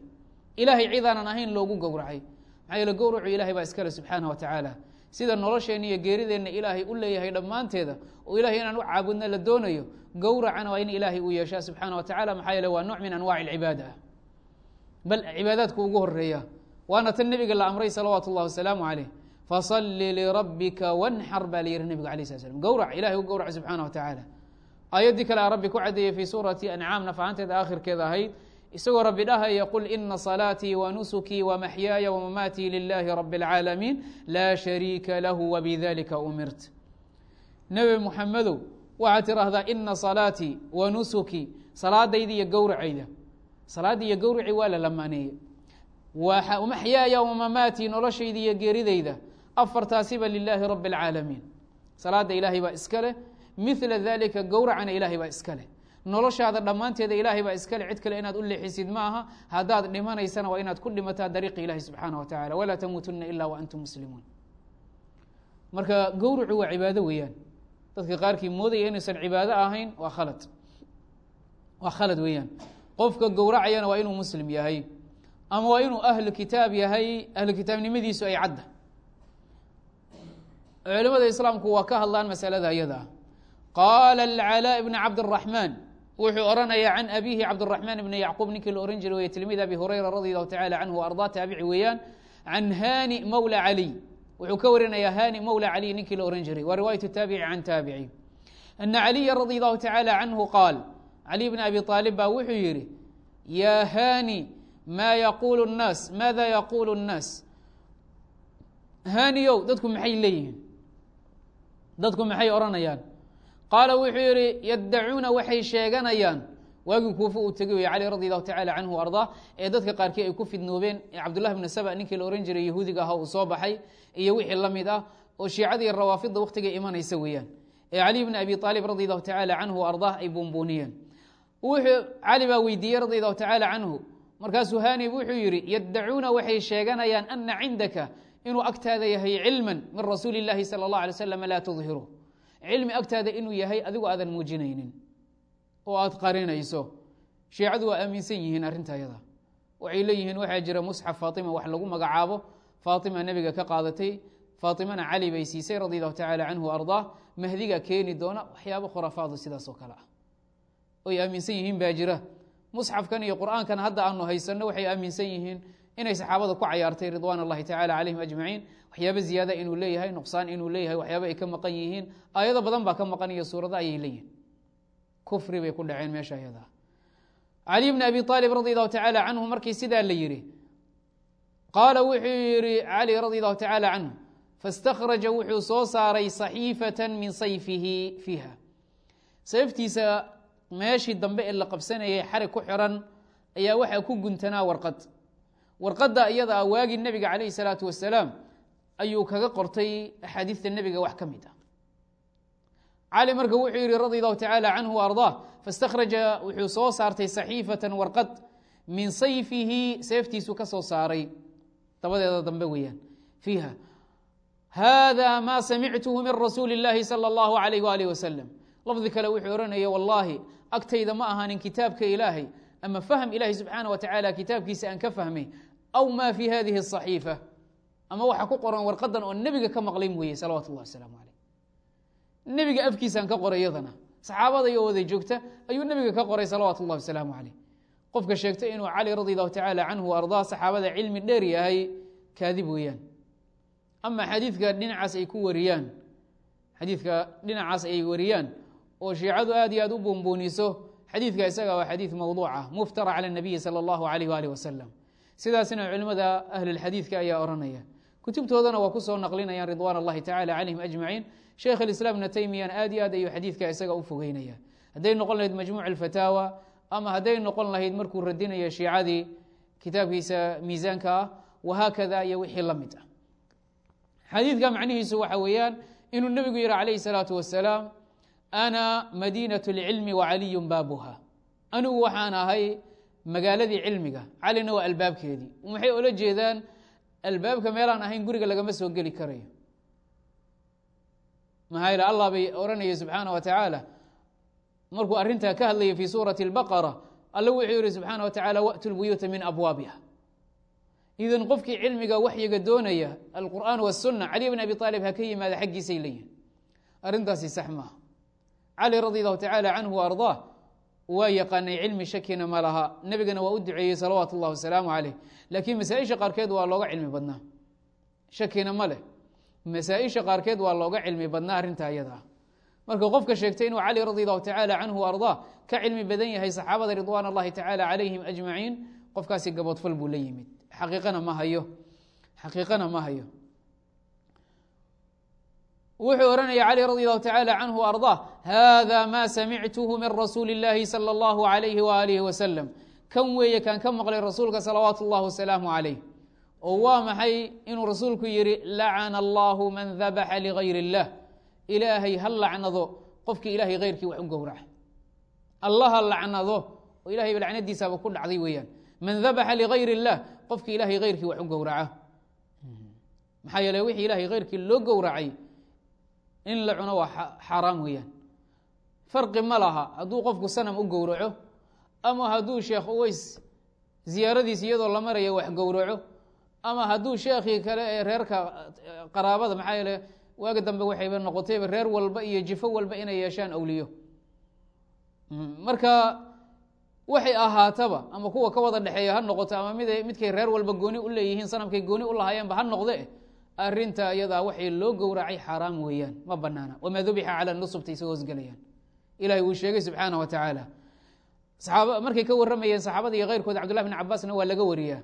ilahay cidaanan ahayn loogu gowracay. Maxaa yeele gowracu ilahay baa iskale subxaana wa tacaala. Sida nolosheenna iyo geerideenna ilaahay u leeyahay dhammaanteeda oo ilahay inaan u caabudna la doonayo gowracana waa in ilaahay uu yeeshaa subxaana wa maxaa yeele waa nooc min anwaci alcibaada ah. Bal cibaadaadku ugu horreeya waana tan nebiga la amray salawaatu اllahi wasalaamu caleyh fasalli lirabbika wanxar baa la yihi nebiga alay slat slam gowrac ilahay u gowrac subxaana wa aayaddii kale a rabbi ku cadeeyey fii suurati ancaam nafahanteeda aakhirkeeda ahayd isagoo rabbi dhahaya qul ina salaatii wanusukii wamaxyaaya wamamaatii lilahi rabi اlcaalamiin laa shariika lahu wbidalika umirt. Nebi muxamedow waxaad tiraahdaa ina salaatii wanusukii salaadayda iyo gowracayda. Salaaddii iyo gowracii waa la lamaaneeye maxyaaya wamamaatii noloshayda iyo geeridayda. Afartaasiba lilaahi rabi اlcaalamiin salaada ilaahay baa iska leh. Mila dalika gowracana ilaahay baa iska leh noloshaada dhammaanteeda ilaahay baa iskale cid kale inaad u leexisid ma aha haddaad dhimanaysana waa inaad ku dhimataa dariiqi ilahi subxaana wa tacala walaa tamuutuna ila wa antum muslimuun. Marka gowracu waa cibaado weeyaan. Dadka qaarkii moodaya inaysan cibaado ahayn waa khalad. Waa khalad weeyaan. Qofka gowracayana waa inuu muslim yahay ama waa inuu ahlu kitaab yahay ahlu kitaabnimadiisu ay cadda. Culimada islaamku waa ka hadlaan masalada iyada ah qaala alcalaa bn cabdiraxmaan wuxuu oranaya can abihi cabdiraxmaan ibni yacquub ninkii la ohan jiray wey tilmiid abi hurayra radi allahu tacala canhu ardaa taabici weeyaan can hani mawla caliy wuxuu ka warinayaa hani mawla caliy ninkii la ohan jiray. Waa riwaayat taabici can taabici. Ana caliya radi allahu tacala canhu qaal caliy bn abi aalib baa wuxuu yihi yaa hani ma yaquulu nnaas maada yaquulu nnaas? Haniyow dadku maxay leeyihiin? Dadku maxay odhanayaan qaala wuxuu yihi yaddacuuna waxay sheeganayaan waagii kuufa uu tegey wey cali radi allahu tacala canhu ardaa ee dadka qaarkii ay ku fidnoobeen ee cabdullahi bna saba ninkii la ohan jiray yahuudiga ahaa uu soo baxay iyo wixii la mid ah oo shiicada iyo rawaafidda wakhtiga imanaysa weeyaan ee cali bni abi aalib radi allahu tacala canhu ardaa ay buunbuuniyeen wuxuu cali baa weydiiyey radi allahu tacala canhu markaasuu hanib wuxuu yihi yaddacuuna waxay sheeganayaan ana cindaka inuu agtaada yahay cilman min rasuuli اllahi salى اllah alay slam laa tudhiru cilmi agtaada inuu yahay adigu aadan muujinaynin oo aad qarinayso. Shiicadu waa aaminsan yihiin arrinta yada waxay leeyihiin waxaa jira musxaf faatima wax lagu magacaabo. Faatima nebiga ka qaadatay. Faatimana cali bay siisay radi allahu tacala canhu ardaa. Mahdiga keeni doona waxyaabo khurafaadu sidaas oo kale ah. Oy aaminsan yihiin baa jira. Musxafkan iyo qur'aankan hadda aanu haysanno waxay aaminsan yihiin inay saxaabada ku cayaartay ridwan اllahi tacala calayhim ajmaciin waxyaaba ziyaada inuu leeyahay nuqsaan inuu leeyahay waxyaaba ay ka maqan yihiin aayado badan baa ka maqan iyo suurada ayay leeyihiin kufri bay ku dhaceen meesha ayada. Cali bni abi aalib radi allahu tacaala canhu markii sidaa la yidhi qaala wuxuu yidhi cali radi allahu tacaala canhu faاstakhraja wuxuu soo saaray saxiifata min sayfihi fiiha. Sayftiisa meeshii dambe ee la qabsanayay xarig ku xiran ayaa waxaa ku guntanaa warqad warqadda iyada ah waagii nebiga calayh salaatu wasalaam ayuu kaga qortay axaadiista nebiga wax ka mid ah cali marka wuxuu yihi radi allahu tacaala canhu ardaa faاstakhraja wuxuu soo saartay saxiifatan warqad min sayfihi seeftiisu ka soo saaray dabadeeda dambe weeyaan fiiha hada ma samictuhu min rasuuli اllahi salى اllahu alayh walih wasalam lafdi kale wuxuu ohanaya wallaahi agtayda ma ahaanin kitaabka ilaahay ama fahm ilahi subxaana wa tacaala kitaabkiisa aan ka fahmay aw ma fi hadihi الصaxiifa ama waxa ku qoran warqadan oo nebiga ka maqlay mooye salawatu اllah wasalaamu alayh nebiga afkiisaan ka qoray yadana saxaabada iyo wada joogta ayuu nebiga ka qoray salawaatu اllah wasalaamu alayh qofka sheegtay inuu cali radi allahu tacala canhu ardaa saxaabada cilmi dheer yahay kaadib weeyaan ama xadiidka dhinacaas ay ku wariyaan xadiidka dhinacaas ay wariyaan oo shiicadu aad iyo aad u buunbuuniso xadiidka isaga waa xadiid mawduuca ah, muftara cala nabiyi sala allahu alayh waalih wasalam sidaasna culimmada ahlulxadiidka ayaa oranaya. Kutubtoodana waa ku soo naqlinayaan ridwaan allahi tacala calayhim ajmaciin. Sheikh alislaamna teymiyana aad iyo aad ayuu xadiidka isaga u fogeynaya. Hadday noqon lahayd majmuuc alfataawa ama hadday noqon lahayd markuu radinayo shiicadii kitaabkiisa miisaanka ah wahaakada iyo wixii la mid ah. Xadiidka macnihiisu waxa weeyaan inuu nebigu yihi calayhi salaatu wasalaam ana madiinaة اlcilmi wacaliyu baabuha anigu waxaan ahay magaaladii cilmiga calina waa albaabkeedii maxay ola jeedaan albaabka meelaan ahayn guriga lagama soo geli karayo maxaa yl allah bay oranaya subxaana wa tacaala markuu arintaa ka hadlaya fi suurati اlbaqara alla wuxuu yihi subxaana wa tacala wأtu lbuyuuta min abwaabiha idan qofkii cilmiga waxyiga doonaya alqur'aan wالsuna cali bn abi aalib ha ka yimaada xaggiisay leeyihin arrintaasi sax maaha cali radi allahu tacaala canhu ardaa waa yaqaanay cilmi shakina ma laha. Nebigana waa u duceeyey salawaatu اllah wasalaamu caleyh laakiin masaaisha qaarkeed waa looga cilmi badnaa. Shakina ma leh. Masaaisha qaarkeed waa looga cilmi badnaa arrinta ayada ah marka qofka sheegtay inuu cali radi tacaala canhu ardaa ka cilmi badan yahay saxaabada ridwaan اllahi tacaala calayhim ajmaciin qofkaasi gaboodfal buu la yimid. Xaqiiqana ma hayo. Xaqiiqana ma hayo wuxuu ohanaya cali radi allahu tacaala canhu ardaa hada ma samictuhu min rasuuli اllahi salى اllahu alayhi waalihi wasalam kan weeye kaan ka maqlay rasuulka salawaatu اllah wasalaamu calayh oo waa maxay inuu rasuulku yihi lacana allahu man dabaxa ligayr اllah ilaahay ha lacnado qofkii ilahay keyrkii wax u gowraca allaha lacnado oo ilahay ba lacnadiisaaba ku dhacday weeyaan man dabaxa ligayr اllah qofkii ilahay keyrkii wax u gowraca maxaa yeele wixii ilahay keyrkii loo gowracay in la cuno waa xaaraam weeyaan. Farqi ma laha hadduu qofku sanam u gowraco ama hadduu sheekh uweys ziyaaradiis iyadoo la maraya wax gowraco ama hadduu sheekhii kale ee reerka qaraabada maxaa yeele waaga dambe waxayba noqotayba reer walba iyo jifo walba inay yeeshaan awliyo. Marka waxay ahaataba ama kuwa ka wada dhexeeya ha noqoto ama mid midkay reer walba gooni u leeyihiin sanamkay gooni u lahaayeenba ha noqde arinta iyadaa waxay loo gowracay xaaraam weeyaan ma banaana wamaa dubixa cala nusubta isagoo hosgelayaan ilahay uu sheegay subxaana wa tacaala. Markay ka waramayeen saxaabada iyo keyrkood cabdullah bin cabaasna waa laga wariyaa.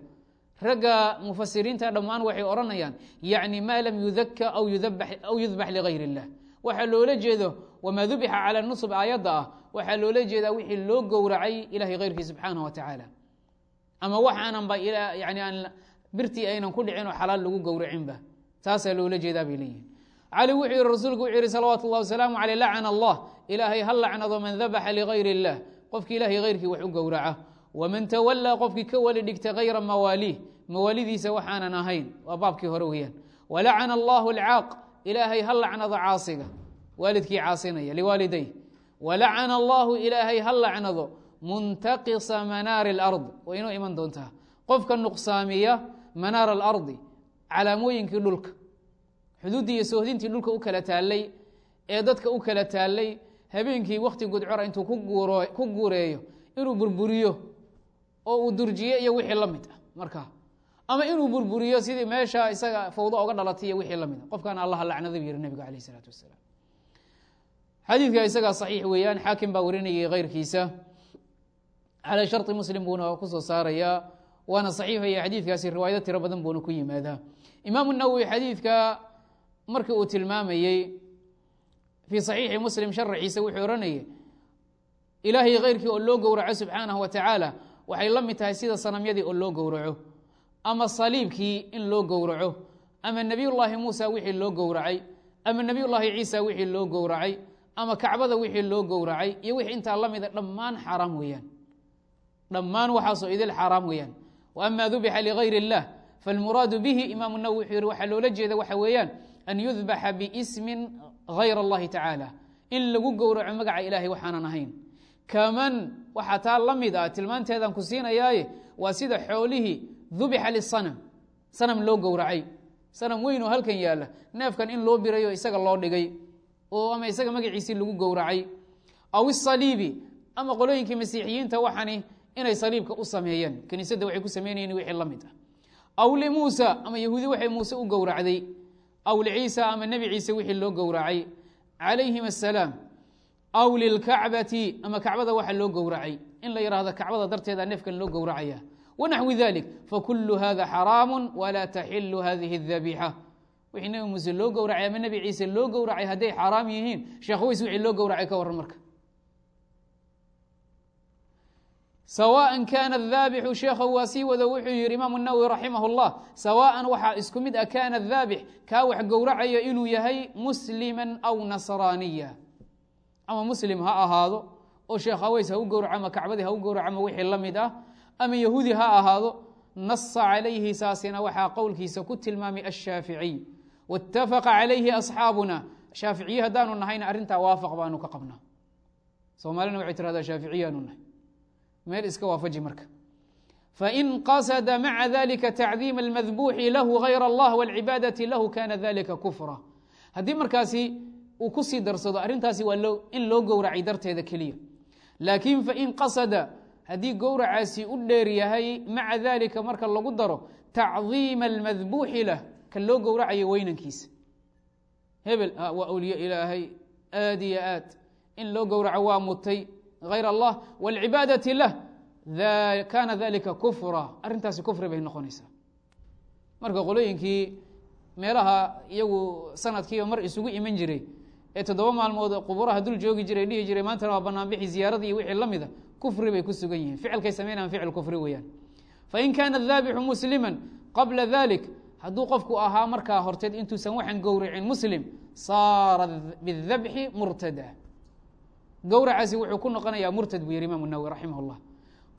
Ragga mufasiriinta dhammaan waxay odhanayaan yacni maa lam yudaka aw yudbax ligayr اllah waxaa loola jeedo wamaa dubixa cala nusub aayadda ah waxaa loola jeedaa wixii loo gowracay ilahay keyrkii subxaana wa tacaala. Ama waxaanan ba yani aan birtii aynan ku dhicin oo xalaal lagu gowracinba taasaa loola jeedaa bay leeyihin cali wuxuu yihi rasuulku wuxuu yihi salawaatu اllah wasalaamu aleyh lacana allah ilaahay ha lacnado man dabaxa ligayr اllah qofkii ilahay keyrkii wax u gowraca waman tawalaa qofkii ka wali dhigta kayra mawaaliih mawaalidiisa waxaanan ahayn waa baabkii hore weeyaan walacana allahu alcaaq ilaahay ha lacnado caasiga waalidkii caasinaya liwaaliday walacana allahu ilaahay ha lacnado muntaqisa manaari اlard way inoo iman doontaa qofka nuqsaamiya manaara alardi calaamooyinkii dhulka xuduuddii iyo soohdintii dhulka u kala taallay ee dadka u kala taallay habeenkii wakti gudcora intuu ku guureeyo inuu burburiyo oo uu durjiye iyo wixii la mid ah markaa ama inuu burburiyo sidii meesha isaga fawdo oga dhalatay iyo wixii la mid a qofkaan allaha lacnada bu yihi nebigu alayh isalaatu wasalaam. Xadiidka isagaa saxiix weeyaan xaakim baa warinayay keyrkiisa calaa sharطi muslim buuna ku soo saarayaa waana saxiixaya xadiidkaasi riwaayado tiro badan buuna ku yimaadaa imaamu nawowi xadiidka markii uu tilmaamayey fii saxiixi muslim sharaxiisa wuxuu ohanayay ilaahay keyrkii oo loo gowraco subxaanahu wa tacaala waxay la mid tahay sida sanamyadii oo loo gowraco ama saliibkii in loo gowraco ama nebiyullaahi muusa wixii loo gowracay ama nebiyullaahi ciisa wixii loo gowracay ama kacbada wixii loo gowracay iyo wixii intaa la mida dhammaan xaaraam weeyaan. Dhammaan waxaasoo idil xaaraam weeyaan. Wa ama dubixa ligayr اllah falmuraadu bihi imaamu nawowi wuxuu yihi waxaa loola jeeda waxa weeyaan an yudbaxa biismin gayr اllahi tacaala in lagu gowraco magaca ilaahay waxaanan ahayn kaman waxaa taa la mid ah tilmaanteedan ku siinayaaye waa sida xoolihii dubixa lisanam sanam loo gowracay sanam weyn halkan yaalla neefkan in loo birayo isaga loo dhigay oo ama isaga magaciisii lagu gowracay aw isaliibi ama qolooyinkii masiixiyiinta waxani inay saliibka u sameeyeen kiniisadda waxay ku sameynayeen wixii la mid ah aw limuusa ama yahuudi waxay muuse u gowracday. Aw liciisa ama nebi ciise wixii loo gowracay. Calayhim assalaam aw lilkacbati ama kacbada waxa loo gowracay. In la yidhaahdo kacbada darteeda neefkan loo gowracaya. Wanaxwi dalik fakulu hada xaraamu walaa taxilu hadihi اdabixa wixii nebi muuse loo gowracay ama nebi ciise loo gowracay hadday xaaraam yihiin sheekh weys wixii loo gowracay ka warran marka sawaan kana daabixu sheekha waa sii wado wuxuu yihi imaamu nawowi raximah اllah sawaan waxaa isku mid ah kana daabix kaa wax gowracaya inuu yahay muslima aw nasraaniya ama muslim ha ahaado oo sheekh haweys ha u gowraco kacbadii ha u gowraco wixii la mid ah ama yahuudi ha ahaado nasa calayhi saasina waxaa qowlkiisa ku tilmaamay ashaaficiy waاtafaqa calayhi asxaabuna. Shaaficiye haddaanu nahayna arrintaa waafaq baanu ka qabnaa. Soomaalina waxay tirahdaa shaaficiyaanu nahay meel iska waafaji marka. Fain qasada maca dalika tacdiima اlmadbuuxi lahu gayr allah wاlcibaadati lahu kana dalika kufra. Haddii markaasi uu ku sii darsado arrintaasi waa in loo gowracay darteeda keliya. Laakiin fain qasada haddii gowracaasi u dheer yahay maca dalika marka lagu daro tacdiima almadbuuxi lah ka loo gowracayo weynankiisa. Hebel waa awliye ilaahay aad iyo aad. In loo gowraco waa mutay غayr allah wاlcibaadati lah kana dalika kufra arrintaasi kufri bay noqonaysaa marka qolooyinkii meelaha iyagu sanadkiiba mar isugu iman jiray ee toddoba maalmood quburaha dul joogi jiray dhihi jiray maantana waa banaanbixi ziyaaradii iyo wixii la mida kufri bay ku sugan yihiin ficilkay sameynayaan ficil kufri weeyaan fain kaana daabixu muslima qabla dalik hadduu qofku ahaa markaa horteed intuusan waxaan gowracin muslim saara bidabxi murtada gowracaasi wuxuu ku noqonayaa murtad buu yihi imam nawowi raximah اllah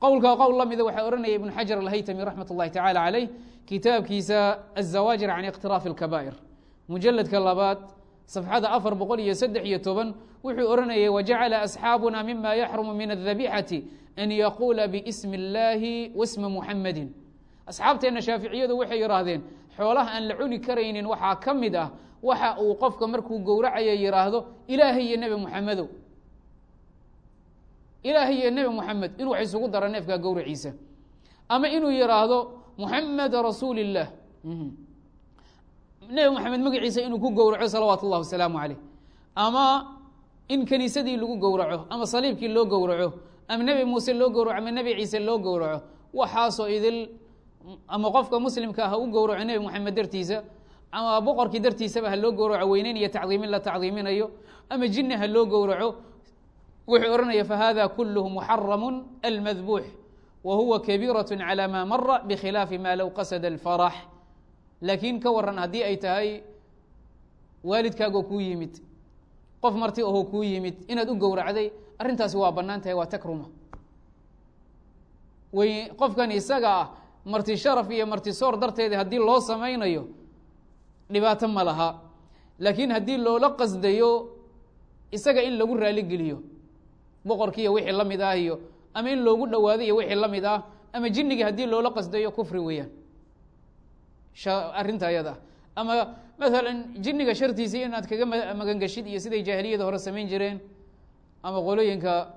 qowlka qowl la mida waxaa ohanaya ibn xajar alhaytami raxmat اllahi tacala caleyh kitaabkiisa azawaajir can ikhtiraafi اlkabaa'ir mujaladka labaad safxada afar boqol iyo saddex iyo toban wuxuu ohanayay wajacala asxaabuna mima yaxrumu min adabixati an yaquula biismi اllahi wasma muxamadi asxaabteenna shaaficiyadu waxay yihaahdeen xoolaha aan la cuni karaynin waxaa ka mid ah waxa uu qofka markuu gowracaya yihaahdo ilaahay iyo nebi muxamedow ilaahay iyo nebi moxamed inuu wax isugu daro neefka gowraciisa ama inuu yihaahdo muxameda rasuuli اllah nebi moxamed magaciisa inuu ku gowraco salawaatu اllah wasalaamu caleyh ama in kaniisadii lagu gowraco ama saliibkii loo gowraco ama nebi muuse loo gowraco ama nebi ciise loo gowraco waxaasoo idil ama qofka muslimka ha u gowraco nebi moxamed dartiisa ama boqorkii dartiisaba ha loo gowraco weyneyn iyo tacdiimin la tacdiiminayo ama jinni ha loo gowraco wuxuu ohanaya fahada kulh muxaramu almadbuux wa huwa kabiiraة calى ma mara bkhilaafi ma low qasada اlfarax laakiin ka waran haddii ay tahay waalidkaagoo kuu yimid qof marti ahoo kuu yimid inaad u gowracday arrintaasi waa banaan tahay waa takruma wy qofkan isaga ah marti sharaf iyo marti soor darteeda haddii loo samaynayo dhibaato ma laha laakiin haddii loola qasdayo isaga in lagu raaligeliyo boqorkiiyo wixii la mid ah iyo ama in loogu dhawaado iyo wixii la mid ah ama jinigii haddii loola qasdayo kufri weeyaan. Arrinta ayada. Ama maalan jiniga shartiisii inaad kaga magangeshid iyo siday jaahiliyada hore samayn jireen ama qolooyinka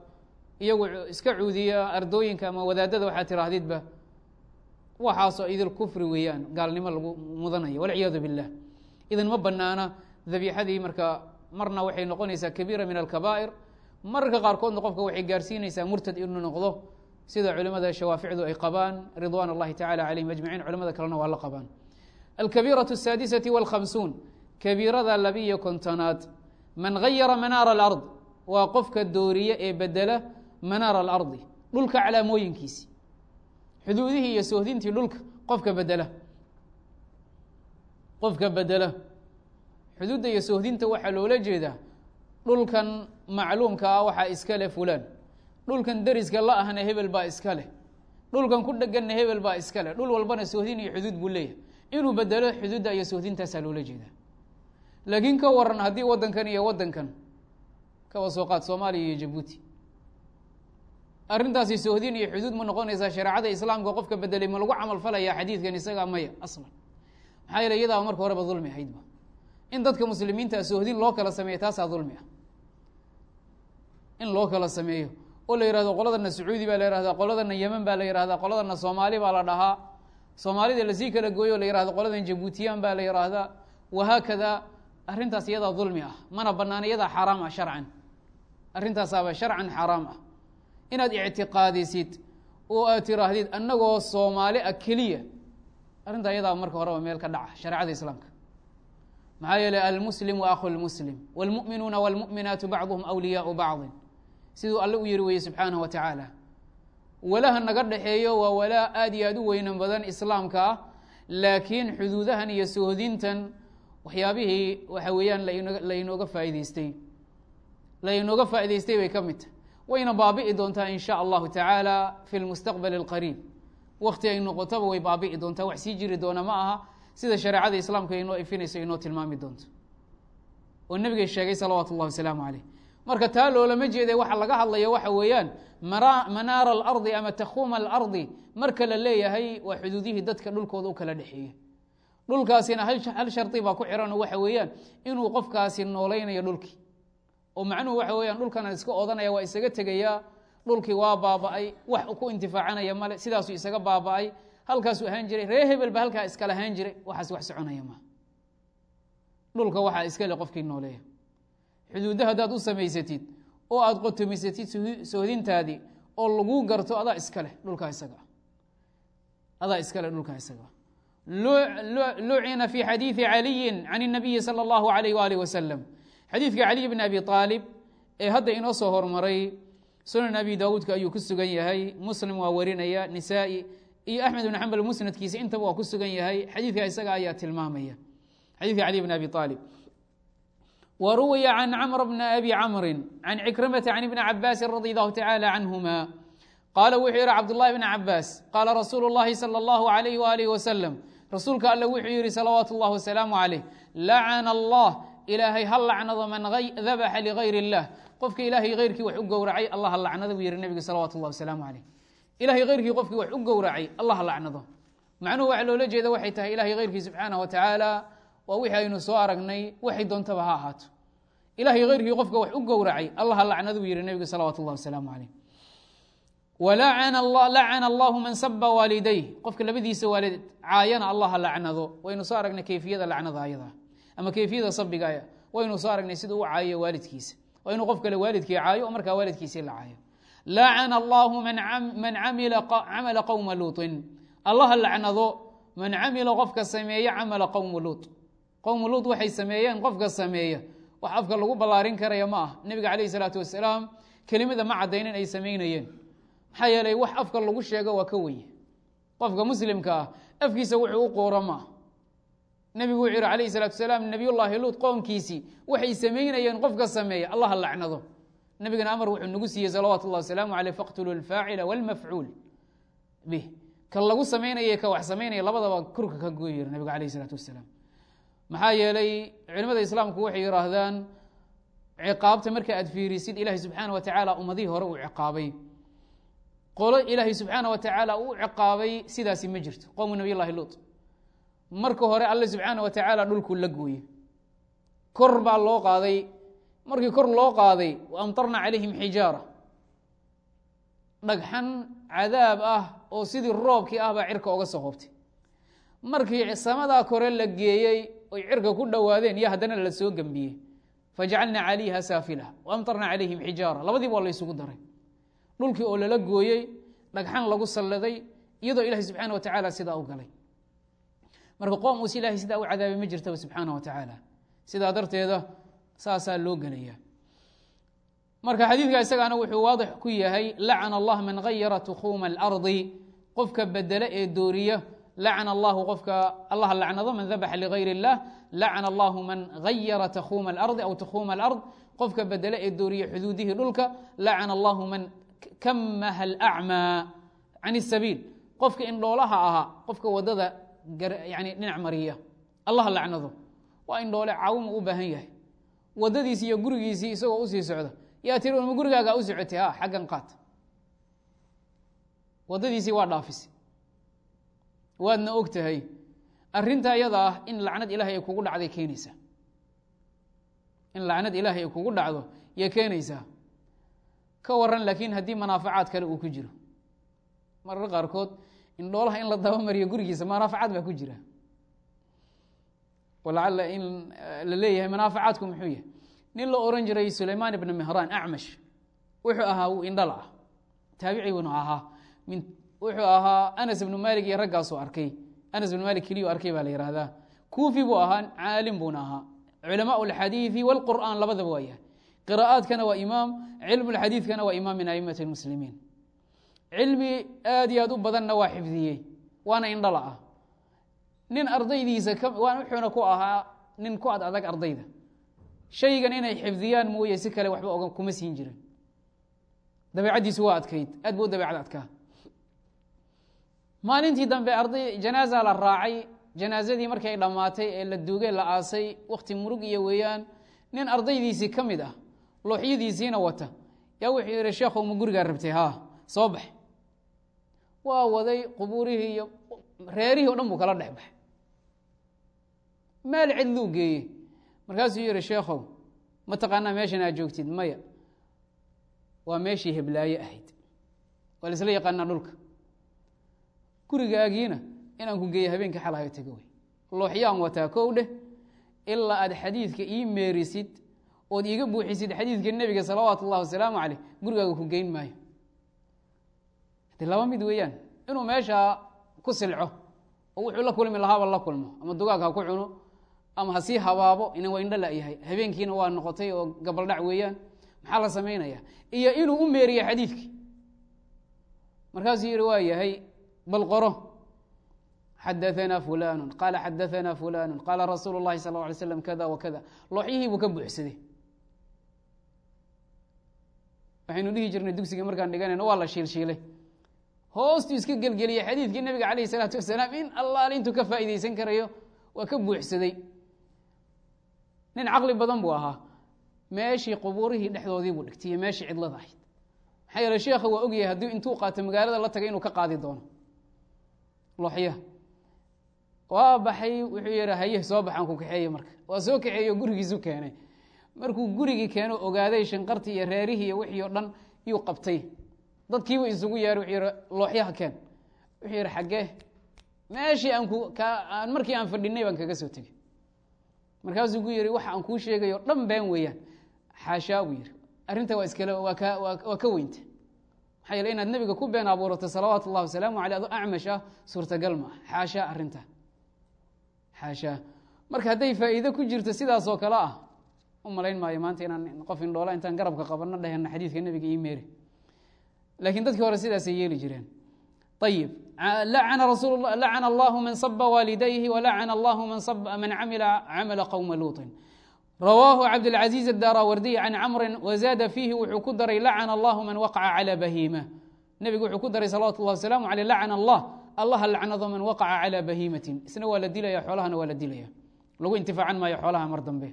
iyagu iska cuudiya ardooyinka ama wadaadada waxaad tiraahdidba waxaasoo idil kufri weeyaan gaalnimo lagu mudanayo walciyaadu billah idan ma banaana dabiixadii marka marna waxay noqonaysaa kabiira min alkabaa'ir mararka qaarkoodna qofka waxay gaarsiinaysaa murtad inuu noqdo sida culimada shawaaficdu ay qabaan ridwan اllahi tacala calayhim ajmaciin culamada kalena waa la qabaan alkabiiraة الsaadisati wاlkhamsuun kabiirada labiyo kontonaad man gayara manaara alard waa qofka dooriye ee bedela manaara alardi dhulka calaamooyinkiisi xuduudihii iyo sohdintii dhulka qofka bedela qofka bedela xuduudda iyo sohdinta waxaa loola jeedaa dhulkan macluumka ah waxaa iska leh fulaan dhulkan deriska la ahna hebel baa iska leh. Dhulkan ku dheganna hebel baa iska leh. Dhul walbana sohdin iyo xuduud buu leeyahay. Inuu bedelo xuduudda iyo sohdintaasaa loola jeedaa. Laakiin ka waran haddii waddankan iyo waddankan kaba soo qaad soomaaliya iyo jabuuti. Arrintaasi sohdin iyo xuduud ma noqonaysaa shareecada islaamka qofka bedelay ma lagu camal falayaa xadiidkan isagaa maya aslan. Maxaa yeele iyadaaba marka horeba dulmi ahaydba in dadka muslimiinta sohdin loo kala sameeyo taasaa dulmi ah in loo kala sameeyo. Oo la yihahdo qoladana sacuudi baa la yihahdaa qoladana yemen baa la yihahdaa qoladana soomaali baa la dhahaa. Soomaalida la sii kala gooyo la yihahdo qoladan jabuutiyaan baa la yihahdaa wahaakada arrintaas iyadaa dulmi ah. Mana banaan iyadaa xaaraam ah sharcan. Arrintaasaaba sharcan xaaraam ah. Inaad ictiqaadisid oo aad tiraahdid annagoo soomaali ah keliya. Arrinta ayadaa marka horeba meel ka dhaca shareecada islaamka. Maxaa yeeley almuslim wa akhu lmuslim wاlmu'minuuna wاlmu'minaatu bacduhum awliyaau bacdin siduu alle u yiri weye subxaanaه wa tacaala walaha naga dhexeeyo waa walaa aad iyo aad u weynan badan islaamka ah laakiin xuduudahan iyo sohodintan waxyaabihii waxa weeyaan lainooga faa'idaystay lainooga faa'idaystay bay ka mid tahy wayna baabi'i doontaa in sha allahu tacaala fi lmustaqbali اlqariib wakti ay noqotaba way baabi'i doontaa wax sii jiri doona ma aha sida shareecada islaamka inoo ifinayso inoo tilmaami doonto oo nebigay sheegay salawaatu اllahi wasalaamu caleyh marka taa loolama jeeda waxa laga hadlayo waxa weeyaan manaara alardi ama takhuuma alardi marka la leeyahay waa xuduudihii dadka dhulkooda u kala dhexeeya. Dhulkaasina hal shardi baa ku xiran waxa weeyaan inuu qofkaasi noolaynayo dhulkii oo macnuhu waxa weeyaan dhulkanan iska odanaya waa isaga tegayaa dhulkii waa baaba'ay wax ku intifaacanaya male sidaasuu isaga baaba'ay. Halkaasuu ahaan jiray ree hebel ba halkaa iskala ahaan jiray waxaas wax soconaya maa dhulka waxaa iskale qofkii nooleeya xuduudda haddaad u samaysatid oo aada qotomisatid sohdintaadii oo laguu garto adaa iskaleh dhulkaa isaga adaa iskale dhulkaa isaga lucina fi xadiidi caliyi can الnabiyi salى اllahu alayh walih wasalam xadiidka caliy bn abi aalib ee hadda inoo soo hormaray sunan abi daawuudka ayuu ku sugan yahay muslim waa warinaya nisaa-i iyo axmed bn xambal musnadkiisa intaba waa ku sugan yahay xadiidka isaga ayaa tilmaamaya xadidka caliy bn abi aalib w ruwiya can cmr bn abi camri can cikrimata can ibni cabaasi radi allahu tacala canhuma qaala wuxuu yihi cabdulahi bn cabaas qaala rasuulu اllahi salى اllahu alayh walih wasalam rasuulka alle wuxuu yihi salawaatu اllah wasalaamu calayh lacana allah ilaahay ha lacnado man dabaxa ligayr اllah qofka ilaahay heyrkii wax u gowracay allah ha lacnado buu yihi nebigu salawatu اllah wasalaamu calayh ilahay heyrkii qofkii wax u gowracay allah ha lacnado macnuhu waxa loola jeeda waxay tahay ilahay heyrkii subxaanah wa tacaala waa wixii aynu soo aragnay waxay doontaba ha ahaato. Ilahay heyrkii qofka wax u gowracay allah buu yihi nebigu salawatu اllah wasalaamu calayh lacana allahu man saba waalidayh qofka labadiisa waalid caayana allah ha lacnado. Waynu soo aragnay keyfiyada lacnada ayada ama keyfiyada sabigaaya waynu soo aragnay sida u caayo waalidkiisa. Waa inuu qof kale waalidkii caayo oo markaa waalidkiisii la caayo. Lacana allahu man camila qowma luuطin allah ha lacnado man camila qofka sameeya camala qowma luut qowmu luut waxay sameeyeen qofka sameeya. Wax afka lagu ballaarin karaya ma ah nebiga calayh isalaatu wasalaam kelimada ma caddaynin ay samaynayeen. Maxaa yeelay wax afka lagu sheego waa ka weye qofka muslimka ah afkiisa wuxuu u qoora ma nebigu wuxuu yihi calayh salatu wasalaam nebiyullaahi luut qoomkiisii waxay samaynayeen qofka sameeya. Allah lacnado. Nebigana amar wuxuu nagu siiyey salawaatu اllah wasalaamu aleyh faqtuluu alfaacila wاlmafcuul bih ka lagu samaynaya ka wax samaynaya labadaba kurka ka gooy yiri nebiga calayh isalaatu wasalaam maxaa yeelay culimada islaamku waxay yihaahdaan ciqaabta marka aad fiirisid ilaahay subxaana wa tacaala ummadihii hore uu ciqaabay. Qolo ilaahay subxaana wa tacaala uu ciqaabay sidaasi ma jirto. Qowmu nabiy luut. Marka hore alle subxaana wa tacaala dhulkuu la gooye kor baa loo qaaday. Markii kor loo qaaday wa amtarna calayhim xijaara. Dhagxan cadaab ah oo sidii roobkii ah baa cirka oga soo hoobtay. Markii samadaa kore la geeyey oy cirka ku dhowaadeen iyo haddana la gembiyey fajacalna calayha saafilaha waamtarna calayhim xijaara. Labadiiba waa la ysugu daray. Dhulkii oo lala gooyey dhagxan lagu salladay iyadoo ilahay subxaana wa tacaala sidaa u galay. Marka qoom uus ilahay sidaa u cadaabay ma jirtaba subxaana wa tacaala. Sidaa darteeda saasaa loo gelaya marka xadiidka isagaana wuxuu waadix ku yahay lacana allah man gayara tukhuuma alardi. Qofka bedele ee dooriya lacana allahu qofka allah lacnado man dabaxa ligayr اllah lacana allahu man gayara takhuuma alardi aw tukhuuma alard qofka bedele ee dooriya xuduudihii dhulka lacana allahu man kamaha alacmaa can اsabiil qofka indhoolaha ahaa qofka waddada yani dhinac mariya allah lacnado waa indhoole caawima u baahan yahay wadadiisi iyo gurigiisii isagoo u sii socda yaa tiri ma gurigaagaa u socotay ha xaggan qaat wadadiisii waa dhaafis waadna og tahay arinta iyada ah in lacnad ilahay ay kugu dhacday keenaysaa in lacnad ilaahay ay kugu dhacdo yay keenaysaa ka waran laakiin haddii manaafacaad kale uu ku jiro. Marar qaarkood indhoolaha in la dabamariyo gurigiisa manaafacaad baa ku jira. Walacala in la leeyahay manaafacaadku muxuu yahay? Nin la oran jiray sulaymaan ibna mehraan acmash wuxuu ahaa indhala ah. Taabici bnu ahaa min wuxuu ahaa anas ibnu malik iyo raggaasuu arkay anas ibnu malik keliyu arkay baa la yihahdaa kuufi buu ahaa caalim buuna ahaa culamaء اlxadiiثi wاlqur'an labadaba waa yahay qira'aadkana waa imaam cilmu اlxadiidkana waa imaam min aimati اlmuslimiin cilmi aad iyo aad u badanna waa xifdiyey waana indhala ah nin ardaydiisa wuxuuna ku ahaa nin ku ad adag ardayda shaygan inay xifdiyaan mooye si kale waxba oga kuma siin jirin dabeecaddiisu waa adkayd aad bu u dabeecad adkaa maalintii dambe arday janaaza la raacay janaazadii markay dhammaatay ee la duugay la aasay wakti murug iyo weeyaan nin ardaydiisii ka mid ah looxyadiisiina wata. Yaa wuxuu yihi sheekhow ma gurigaa rabtay? Haa soo bax. Waa waday qubuurihii iyo reerihii o dhan buu kala dhex baxay. Meel cidluu geeyey. Markaasuu yihi sheekhow ma taqaanaa meeshan aad joogtid? Maya. Waa meeshii heblaaye ahayd. Waa laisla yaqaanaa dhulka gurigaagiina inaan ku geeyo habeenkii xalahayo tego wey looxyaan wataa kow dheh ilaa aad xadiidka ii meerisid ood iiga buuxisid xadiidka nebiga salawaatu ullahi wasalaamu caleyh gurigaaga ku geyn maayo. De laba mid weeyaan inuu meeshaa ku silco oo wuxuu la kulmi lahaaba la kulmo ama dugaag ha ku cuno ama ha sii habaabo ina waa indho layahay habeenkiina waa noqotay oo gabaldhac weeyaan maxaa la samaynaya iyo inuu u meeriyo xadiidkii. Markaasuu yihi waa yahay bal qoro xadaanaa fulanu qaala xadaanaa fulanu qaala rasuulu اllahi sal ه alay slam kada wa kada looxyihii buu ka buuxsaday waxaynu dhihi jirnay dugsiga markaan dhiganayno waa la shiilshiilay. Hoostuu iska gelgeliyey xadiidkii nabiga calayh isalaatu wasalaam in allaale intuu ka faa'iideysan karayo waa ka buuxsaday. Nin caqli badan buu ahaa. Meeshii qubuurihii dhexdoodii buu dhigtay iyo meeshii cidlada ahayd. Maxaa yeele sheekha waa ogyahay haddii intuu qaato magaalada la looxyaha waa baxay wuxuu yihi haye soo baxaan ku kaxeeye marka. Waa soo kaxeeyo gurigiisu keenay. Markuu gurigii keeno ogaaday shanqartii iyo reerihii iyo wixii o dhan yuu qabtay. Dadkiiba isugu yeeray wuxuu yihi looxyaha keen. Wuxuu yihi xaggee meeshii aan ku aan markii aan fadhinay baan kaga soo tegey. Markaasuu ku yihi waxa aan kuu sheegayo dhan been weeyaan. Xaashaa buu yihi arrinta waa iskale waa ka waa ka weynta maxaa yeele inaad nebiga ku been abuurato salawaatu ullahi wasalaamu aleyh ado acmash ah suurtagal ma xaashaa arrinta. Xaashaa marka hadday faa'iide ku jirto sidaasoo kale ah u malayn maayo maanta inaan qof indhoola intaan garabka qabanno dhehena xadiidka nebiga ii meeri. Laakiin dadkii hore sidaasay yeeli jireen. Ayib lacana rasul lacana allahu man saba waalidayhi walacana allahu man camila camala qowma luuطin rawaahu cabdاlcaزiiz الdaarawardiy can camri wazaada fiihi wuxuu ku daray lacana allahu man waqaca calى bahiima nebigu wuxuu ku daray salawatu اllah wasalaamu aleyh lacana allah allaha lacnado man waqaca calى bahiimatin isna waa la dilaya xoolahana waa la dilaya lagu intifaacan maayo xoolaha mar dambe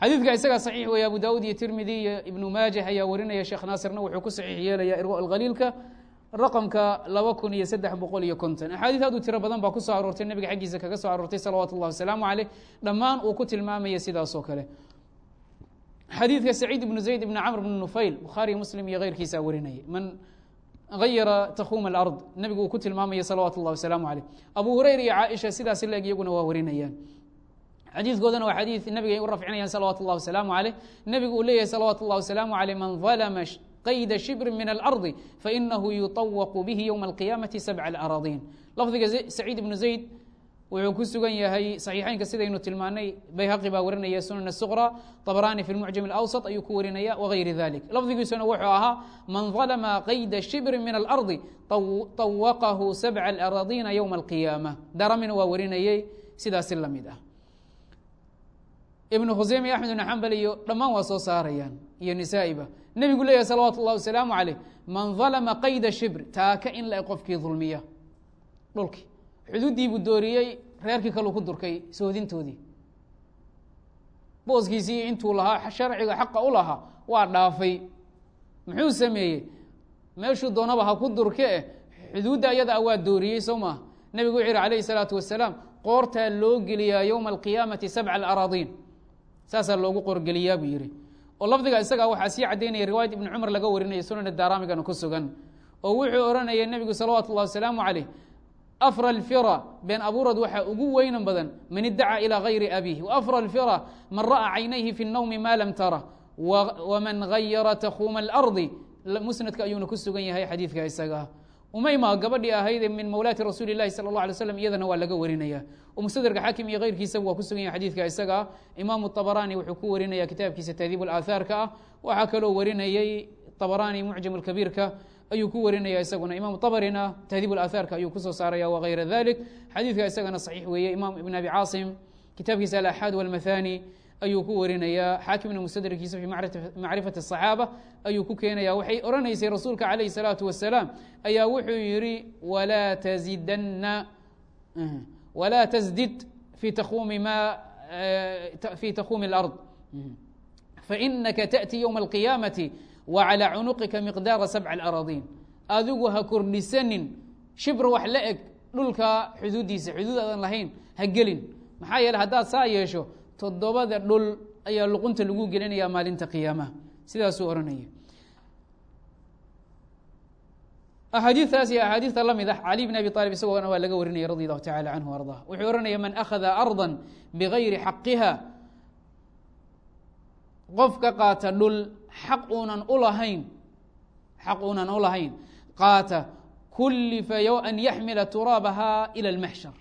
xadiidka isagaa saxiix weeye abu daawud iyo tirmidi iyo ibnu maajah ayaa warinaya sheekh naasirna wuxuu ku saxiix yeelaya irwa alkhaliilka raqamka laba kun iyo saddex boqol iyo konton axaadiis aad u tiro badan baa ku soo aroortay nebiga xaggiisa kaga soo aroortay salawaatu اllah wasalaamu caleyh dhammaan uu ku tilmaamaya sidaas oo kale xadiidka saciid ibnu zayd ibn camr bn nufayl bukhaariyo muslim iyo keyrkiisaa warinayay man hayara takhuma alard nebigu uu ku tilmaamaya salawaatu اllah wasalaamu caleyh abu hurayra iyo caaisha sidaas leeg iyaguna waa warinayaan xadiidkoodana waa xadiid nabiga ay u rafcinayaan salawaatu اllah wasalaamu caleyh nebigu uu leeyahay salawaatu اllah wasalaamu caleyh man dalma qayda shibri min alardi fainahu yuطawaqu bihi ywma alqiyaamati sabca alaraadiin lafdiga saciid ibnu zayd wuxuu ku sugan yahay saxiixeynka sidaynu tilmaanay bayhaqi baa warinaya sunan suqra طabrani fi lmucjam اlawsط ayuu ku warinaya wagayri dalik lafdigiisuna wuxuu ahaa man dalma qayda shibri min alardi طawaqahu sabca alaraadiina ywma alqiyaama daramina waa warinayey sidaasi la mid ah ibnu khuseyme iyo axmed ibn xambal iyo dhammaan waa soo saarayaan iyo nisaa'iba nebigu leeyahay salawaatu اllah wasalaamu caleyh man dalma qayda shibr taaka in la qofkii dulmiya dhulkii xuduuddii buu dooriyey reerkii kaluu ku durkay soodintoodii. Booskiisii intuu lahaa sharciga xaqa u lahaa waa dhaafay. Muxuu sameeyey? Meeshuu doonaba ha ku durke eh xuduudda ayada waa dooriyey soo maaha nebigu wuxuu yihi alayhi salaatu wasalaam qoortaa loo geliyaa yowma alqiyaamati sabca alaraadiin. Saasaa loogu qorgeliyaa buu yihi oo lafdiga isaga waxaa sii cadaynaya riwaayad ibni cumar laga warinaya sunana daaramigana ku sugan oo wuxuu odhanayay nebigu salawaatu ullahi wasalaamu caleyh afra alfira been abuurad waxaa ugu weynan badan man iddacaa ilaa hayri abiih wa afra alfira man ra'aa caynayhi fi اnnowmi ma lam tara waman gayara takhuuma اlardi musnadka ayuuna ku sugan yahay xadiidka isaga umayma gabadhii ahayd min mawlaati rasuuli lahi sala اllah alay slam iyadana waa laga warinaya mustadraka xaakim iyo keyrkiisaba waa ku sugan yahay xadiidka isaga ah imaamu طabarani wuxuu ku warinaya kitaabkiisa tahdiib اlaathaarka ah waxaa kaloo warinayey طabarani mucjam اkabiirka ayuu ku warinaya isaguna imam طabrina tahdiib اlaathaarka ayuu kusoo saaraya wغayra dalik xadiidka isagana صaxiix weeye imam ibn abi caasim kitaabkiisa alaxaad wاlmathani ayuu ku warinaya xaakimna mustadrkiisa fi macrifati الصaxaabة ayuu ku keenaya waxay odhanaysay rasuulka calayh الsalaaةu wasalaam ayaa wuxuu yihi walaa tزidana walaa tsdid fi takhumi ma fi takhumi اlأrض fainaka taأti ywma اlqiyaamati wcalى cunuqika miqdaara sabc اlaraadiin adigu ha kordhisanin shibr wax la eg dhulka xuduuddiisa xuduud aadan lahayn ha gelin maxaa yeele haddaad saa yeesho toddobada dhul ayaa luqunta lagu gelinaya maalinta qiyaamaha. Sidaasuu odhanaya axaadiistaas iyo axaadiista la mid ah cali bn abi aalib isagoona waa laga warinaya radi allahu tacala canhu ardah wuxuu ohanaya man akhada arda bigayri xaqiha qofka qaata dhul xaq uunan ulahayn xaq uunan u lahayn qaata kullifa an yaxmila turaabaha ila اlmaxshar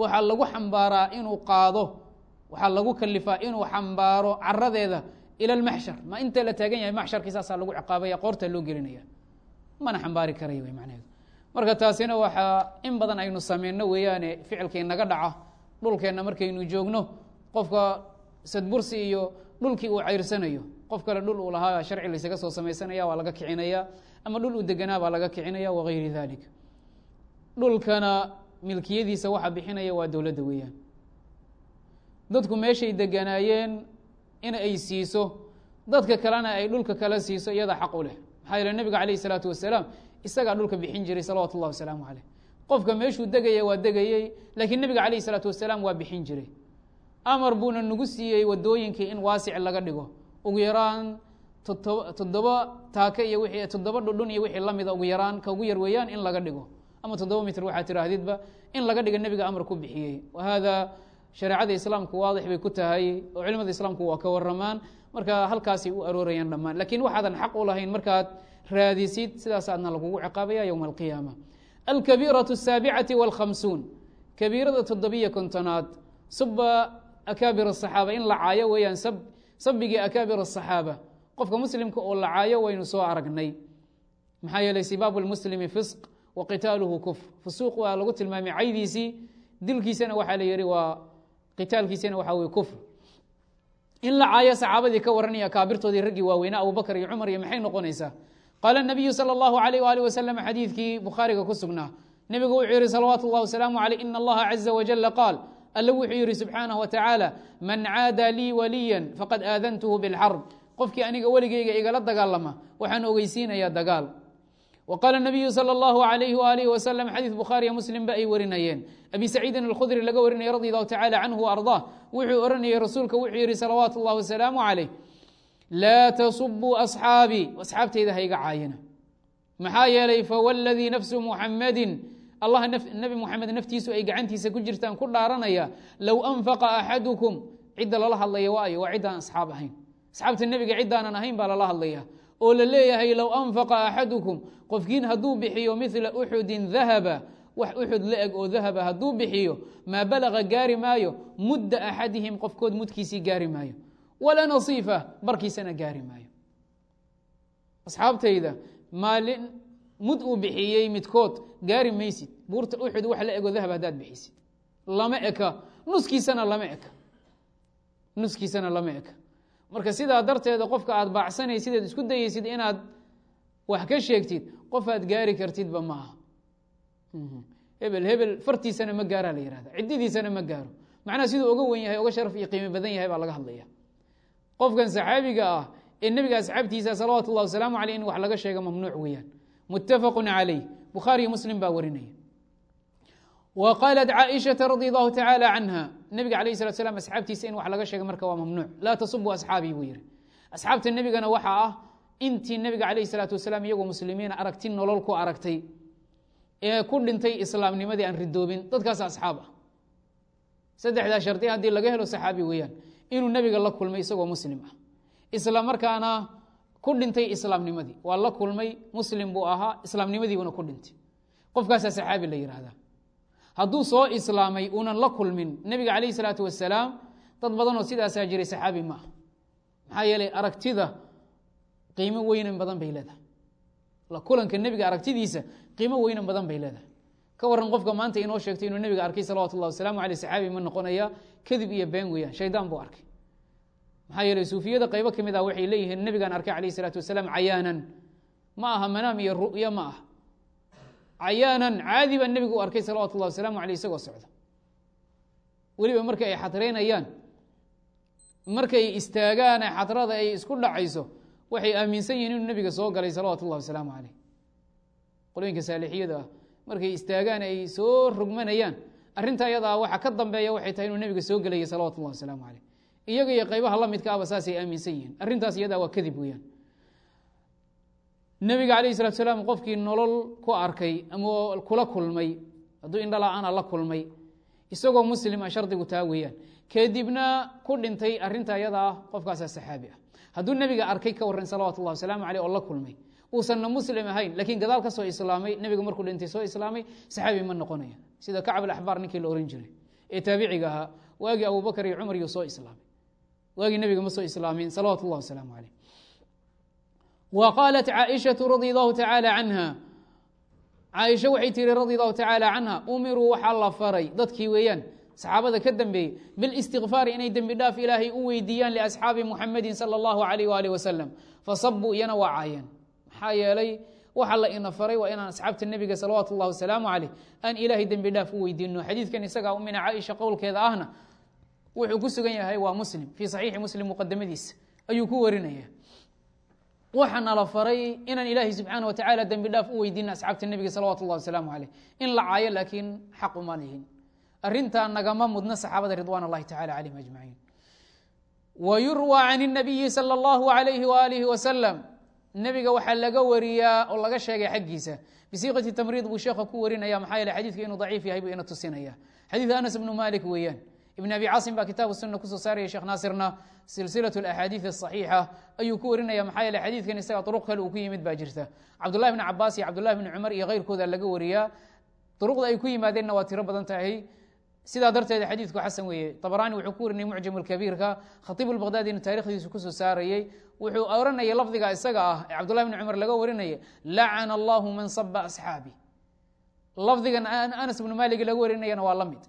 waxaa lagu xambaaraa inuu qaado waxaa lagu kalifaa inuu xambaaro caradeeda ila اlmaxshar ma inta la taagan yahay maxsharkii saasaa lagu ciqaabaya qoortaa loo gelinaya. Mana xambaari karaya wy macnaheedu. Marka taasina waxaa in badan aynu sameyno weeyaane ficilkii naga dhaca dhulkeenna markaynu joogno qofka sadbursi iyo dhulkii uu cayrsanayo qof kale dhul uu lahaa sharci laysaga soo samaysanaya waa laga kicinaya ama dhul uu deganaa baa laga kicinaya wagayri dalik dhulkana milkiyadiisa waxa bixinaya waa dowladda weeyaan dadku meeshay deganaayeen in ay siiso dadka kalena ay dhulka kala siiso iyada xaq u leh. Maxaa yeele nebiga calayh isalaatu wasalaam isagaa dhulka bixin jiray salawatu llahi wasalaamu caleyh qofka meeshuu degaya waa degayey laakiin nebiga calayh isalaatu wasalaam waa bixin jiray. Amar buuna nagu siiyey wadooyinkii in waasic laga dhigo. Ugu yaraan todoba toddoba taake iyo wii toddoba dhudhun iyo wixii lamida ugu yaraan ka yar weeyaan in laga dhigo. Ama toddoba mitr waxaa tiraahdidba in laga dhiga nebiga amar ku bixiyey. Wa hada shareecada islaamku waadix bay ku tahay oo culimada islaamku waa ka waramaan marka halkaasay u aroorayaan dhammaan lakiin waxaadan xaq u lahayn markaad raadisid sidaas aadna lagugu ciqaabaya yowma alqiyaama alkabiiraة الsaabicati wاlkhamsuun kabiirada toddobiyo kontonaad suba akaabir الصaxaaba in la caayo weeyaan sabigii akaabir الصaxaaba qofka muslimka oo la caayo waynu soo aragnay maxaa yeeley sibaabu اlmuslimi fisq wa qitaaluhu kufr fusuuq waa lagu tilmaamay caydiisii dilkiisana waxaa la yihi waa qitaalkiisana waxaa wey kufr in la caayo saxaabadii ka waranaya akaabirtoodii raggii waaweynaa abubakr iyo cumar iyo maxay noqonaysaa qaala الnabiyu salى اllahu عalيh wali waslm xadiidkii bukhaariga ku sugnaa nebigu wuxuu yihi salawaatu اllah wasalaamu عaleyh in allaha caza wajala qaal alle wuxuu yihi subxaanaه wa tacaala man caada lii waliya faqad aadantuhu biاlxarb qofkii aniga weligeyga igala dagaalama waxaan ogeysiinayaa dagaal wa qaala nabiyu salى اllahu عalayh waalih waslm xadiid bukhaariya muslimba ay warinayeen abi saciidin alkhudri laga warinaya radi allahu tacala canhu arضah wuxuu ohanayay rasuulka wuxuu yihi salawaatu اllah wasalaamu عaleyh laa tasubuu asxaabii asxaabteyda hayga caayina maxaa yeelay fawladii nafsu muxamadin allah nebi muxamed naftiisu ay gacantiisa ku jirtaan ku dhaaranaya low anfaqa axadukum cidda lala hadlaya waayo waa ciddaan asxaab ahayn asxaabta nebiga ciddaanan ahayn baa lala hadlaya oo la leeyahay low anfaqa axadukum qofkiin hadduu bixiyo mila uxudin dahaba wax uxud la eg oo dahaba hadduu bixiyo maa balaga gaari maayo mudda axadihim qofkood mudkiisii gaari maayo. Wala nasiifa barkiisana gaari maayo. Asxaabtayda maalin mud uu bixiyey midkood gaari maysid. Buurta uxud wax la ego dahab haddaad bixisid. Lama eka. Nuskiisana lama eka. Nuskiisana lama eka marka sidaa darteeda qofka aad baacsanaysid sidaad isku dayeysid inaad wax ka sheegtid qof aad gaari kartidba maaha. Hebel hebel fartiisana ma gaaraa la yihahda ciddidiisana ma gaaro. Macnaha siduu oga wen yahay oga sharaf iyo qiimo badan yahay baa laga hadlaya qofkan saxaabiga ah ee nebiga asxaabtiisa salawaatu اllah wasalaamu aleyh in wax laga sheega mamnuuc weeyaan. Mutafaqu calayh bukhaariyo muslim baa warinaya wa qaalat caaishaةa radi allahu tacaala canha nebiga alayh salat slam asxaabtiisa in wax laga sheega marka waa mamnuuc laa tasubu asxaabii buu yihi asxaabta nebigana waxaa ah intii nebiga calayh salaatu wasalaam iyagoo muslimiina aragti nolol ku aragtay ee ku dhintay islaamnimadii aan ridoobin dadkaas asxaab ah saddexdaa shardi haddii laga helo saxaabi weeyaan inuu nebiga la kulmay isagoo muslim ah isla markaana ku dhintay islaamnimadii waa la kulmay muslim buu ahaa islaamnimadiibuna ku dhintay qofkaasaa saxaabi la yihahdaa hadduu soo islaamay uunan la kulmin nebiga calayh isalaatu wasalaam dad badanoo sidaasaa jiray saxaabi ma ah maxaa yeelay aragtida qiimo weynan badan bay leedahay. La kulanka nebiga aragtidiisa qiimo weynan badan bay leedahay. Ka waran qofka maanta inoo sheegtay inuu nebiga arkay salawatu wasalaamu aleyh saxaabi ma noqonaya kadib iyo been weeyaan shaydaan buu arkay. Maxaa yeeley suufiyada qaybo ka mid ah waxay leeyihiin nebigaan arkay calayh isalaatu wasalaam cayaanan. Ma aha manaam iyo ru'yo ma ah cayaanan caadi baa nebigu u arkay salawatu llahi wasalaamu aleyh isagoo socda. Weliba marka ay xadreynayaan markay istaagaan xadrada ay isku dhacayso waxay aaminsan yihiin inuu nebiga soo galay salawatu llahi wasalaamu caleyh qolooyinka saalixiyada ah markay istaagaan ay soo rogmanayaan arrinta ayadaa waxa ka dambeeya waxay tahay inuu nebiga soo gelaya salawatu llahi wasalaamu caleyh iyaga iyo qaybaha la midka aba saasay aaminsan yihiin arrintaas iyadaa waa kadib weeyaan nebiga calayh salatu salaam qofkii nolol ku arkay ama kula kulmay hadduu indhala-ana la kulmay isagoo muslima shardigu taa weeyaan kadibna ku dhintay arrinta ayada ah qofkaasaa saxaabi ah. Hadduu nebiga arkay ka warran salawatu llahi wasalaamu caleyh oo la kulmay uusanna muslim ahayn lakiin gadaal ka soo islaamay nebiga markuu dhintay soo islaamay saxaabi ma noqonaya. Sida kacab alaxbaar ninkii la ohan jiray ee taabiciga ahaa waagii abubakar iyo cumar iyo soo islaamay. Waagii nebiga ma soo islaamin salawatu llahi wasalaamu caleyh wa qaalat caaishatu radi allahu tacaala canha caaisha waxay tihi radi allahu tacaala canha umiruu waxaa la faray dadkii weeyaan saxaabada ka dambeeyey bilistikfaari inay dembi dhaaf ilaahay u weydiiyaan liasxaabi muxamedin sala allahu alayh waalih wasalam fasabuu iyana waa caayeen maxaa yeelay waxa la ina faray waa inaan asxaabta nebiga salawaatu llahi wasalaamu caleyh aan ilaahay dembi dhaaf u weydiino xadiidkan isagaa umina caaisha qowlkeeda ahna wuxuu ku sugan yahay waa muslim fii saxiixi muslim muqadamadiisa ayuu ku warinaya waxa nala faray inaan ilaahay subxaana wa tacaala dembi dhaaf u weydiino asxaabta nebiga salawatu llahi wasalaamu caleyh in la caayo laakiin xaq uma lihin arrintaa nagama mudna saxaabada ridwan اllahi tacala calayhim ajmaciin wa yurwى can الnabiyi salى اllahu alayhi waalihi wasalam nebiga waxaa laga wariyaa oo laga sheegay xaggiisa bisiiqati tamriid buu sheekha ku warinaya maxaa yeele xadiidka inuu daciif yahay buu ina tusinaya xadiid anas bnu malik weeyaan ibn abi caasim baa kitaabu sunna kusoo saaraya sheekh naasirna silsilaة اaxaadiiث الصaxiixa ayuu ku warinaya maxaa yeele xadiidkan isaga duruq kale uu ku yimid baa jirta cabdullahi bn cabaas iyo cabdullahi bn cumar iyo keyrkooda laga wariyaa duruqda ay ku yimaadeenna waa tiro badan tahay sidaa darteed xadiidku xasan weeye طabrani wuxuu ku warinayay mucjam اkabiirka khatiib اlbaqhdadina taarikhdiisu kusoo saarayey wuxuu oranayay lafdiga isaga ah ee cabdullahi bn cumar laga warinaya lacana allahu man saba asxaabi lafdigan anas bnu malik laga warinayana waa la mid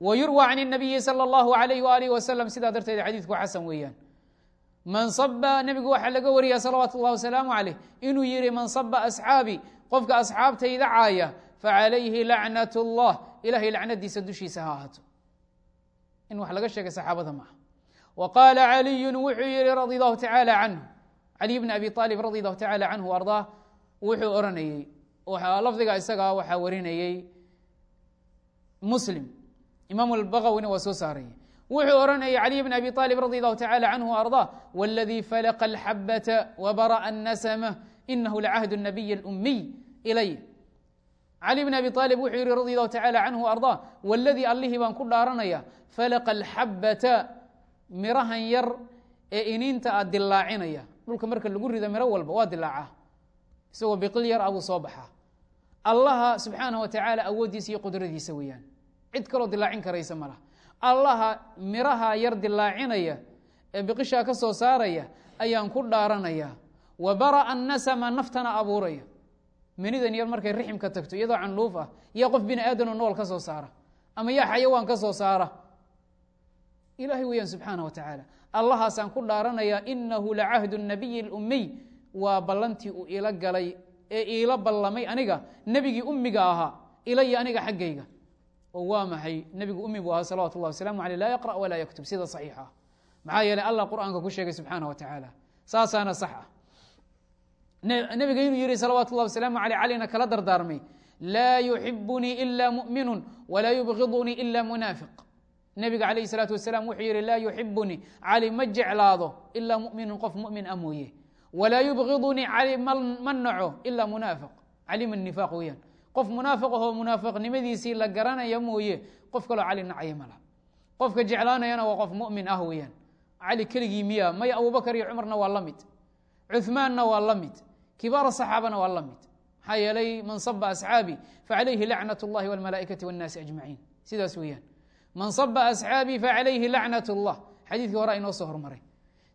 wa yurwى can الnabiyi salى اllahu alayh walih wasalam sidaa darteed xadiidku xasan weeyaan man saba nebigu waxaa laga wariya salawaatu اllahi wasalaamu caleyh inuu yihi man saba asxaabi qofka asxaabtayda caaya facalayhi lacnat اllah ilahay lacnadiisa dushiisa ha ahaato in wax laga sheegay saxaabada maaha wa qaala caliyu wuxuu yihi radi allahu tacaala canhu caliy bn abi aalib radi allahu tacaala canhu ardaa wuxuu oranayey lafdiga isagaa waxaa warinayey muslim imaam albagawina waa soo saarayay wuxuu oranayay caliy bn abi aalib radi allahu tacaala canhu ardaa wاladii falaqa alxabata wabara'a الnasma inahu lacahd الnabiy اlumiy ilay cali bn abi aalib wuxuu yihi radi allahu tacala canhu ardaa waladii allihii baan ku dhaaranaya falaqa alxabata mirahan yar ee iniinta a dilaacinaya dhulka marka lagu rido miro walba waa dilaaca isagoo biqil yar abuu soo baxaa allaha subxaanah wa tacaala awooddiisa iyo qudradiisa weeyaan cid kaloo dilaacin karaysa ma laha allaha miraha yar dilaacinaya ee biqishaa ka soo saaraya ayaan ku dhaaranaya. Wa bara'a nasama naftana abuuraya. Menidan yar markay riximka tagto iyadoo candhuuf ah yaa qof bini aadanoo nool ka soo saara ama yaa xayawaan ka soo saara. Ilahay weeyaan subxaana wa tacaala allahaasaan ku dhaaranaya inahu lacahdu nabiyi اlumiy waa ballantii uu ila galay ee iila ballamay aniga nebigii ummiga ahaa ilaya aniga xaggayga oo waa maxay? Nebigu ummi buu ahaa salawatu اllah waslamu aleyh laa yaqra' walaa yaktub. Sida saxiixa. Ah maxaa yeeley allah qur'aanka ku sheegay subxaana wa tacaala saasaana sax ah. Nebiga inuu yihi salawaatu اllah wasalaamu aleyh calina kala dardaarmay. Laa yuxibunii ila mu'minu walaa yubgidunii ila munaafiq. Nebiga calayh salaatu wasalaam wuxuu yihi laa yuxibunii cali ma jeclaado ilaa mu'minun qof mu'min a mooye. Walaa yubgidunii cali ma naco ilaa munaafiq. Calima nifaaq weeyaan qof munaafiq ahoo munaafiqnimadiisii la garanaya mooye qof kaloo cali nacaya mala qofka jeclaanayana waa qof mu'min ah weeyaan cali keligii miya maya abubakar iyo cumarna waa la mid cuhmaanna waa la mid kibaara saxaabana waa la mid maxaa yeelay man saba asxaabii facalayhi lacnat اllahi wاlmalaa'ikati wاnnaasi ajmaciin sidaas weeyaan man saba asxaabii facalayhi lacnat اllah xadiidkii hore inoo soo hormaray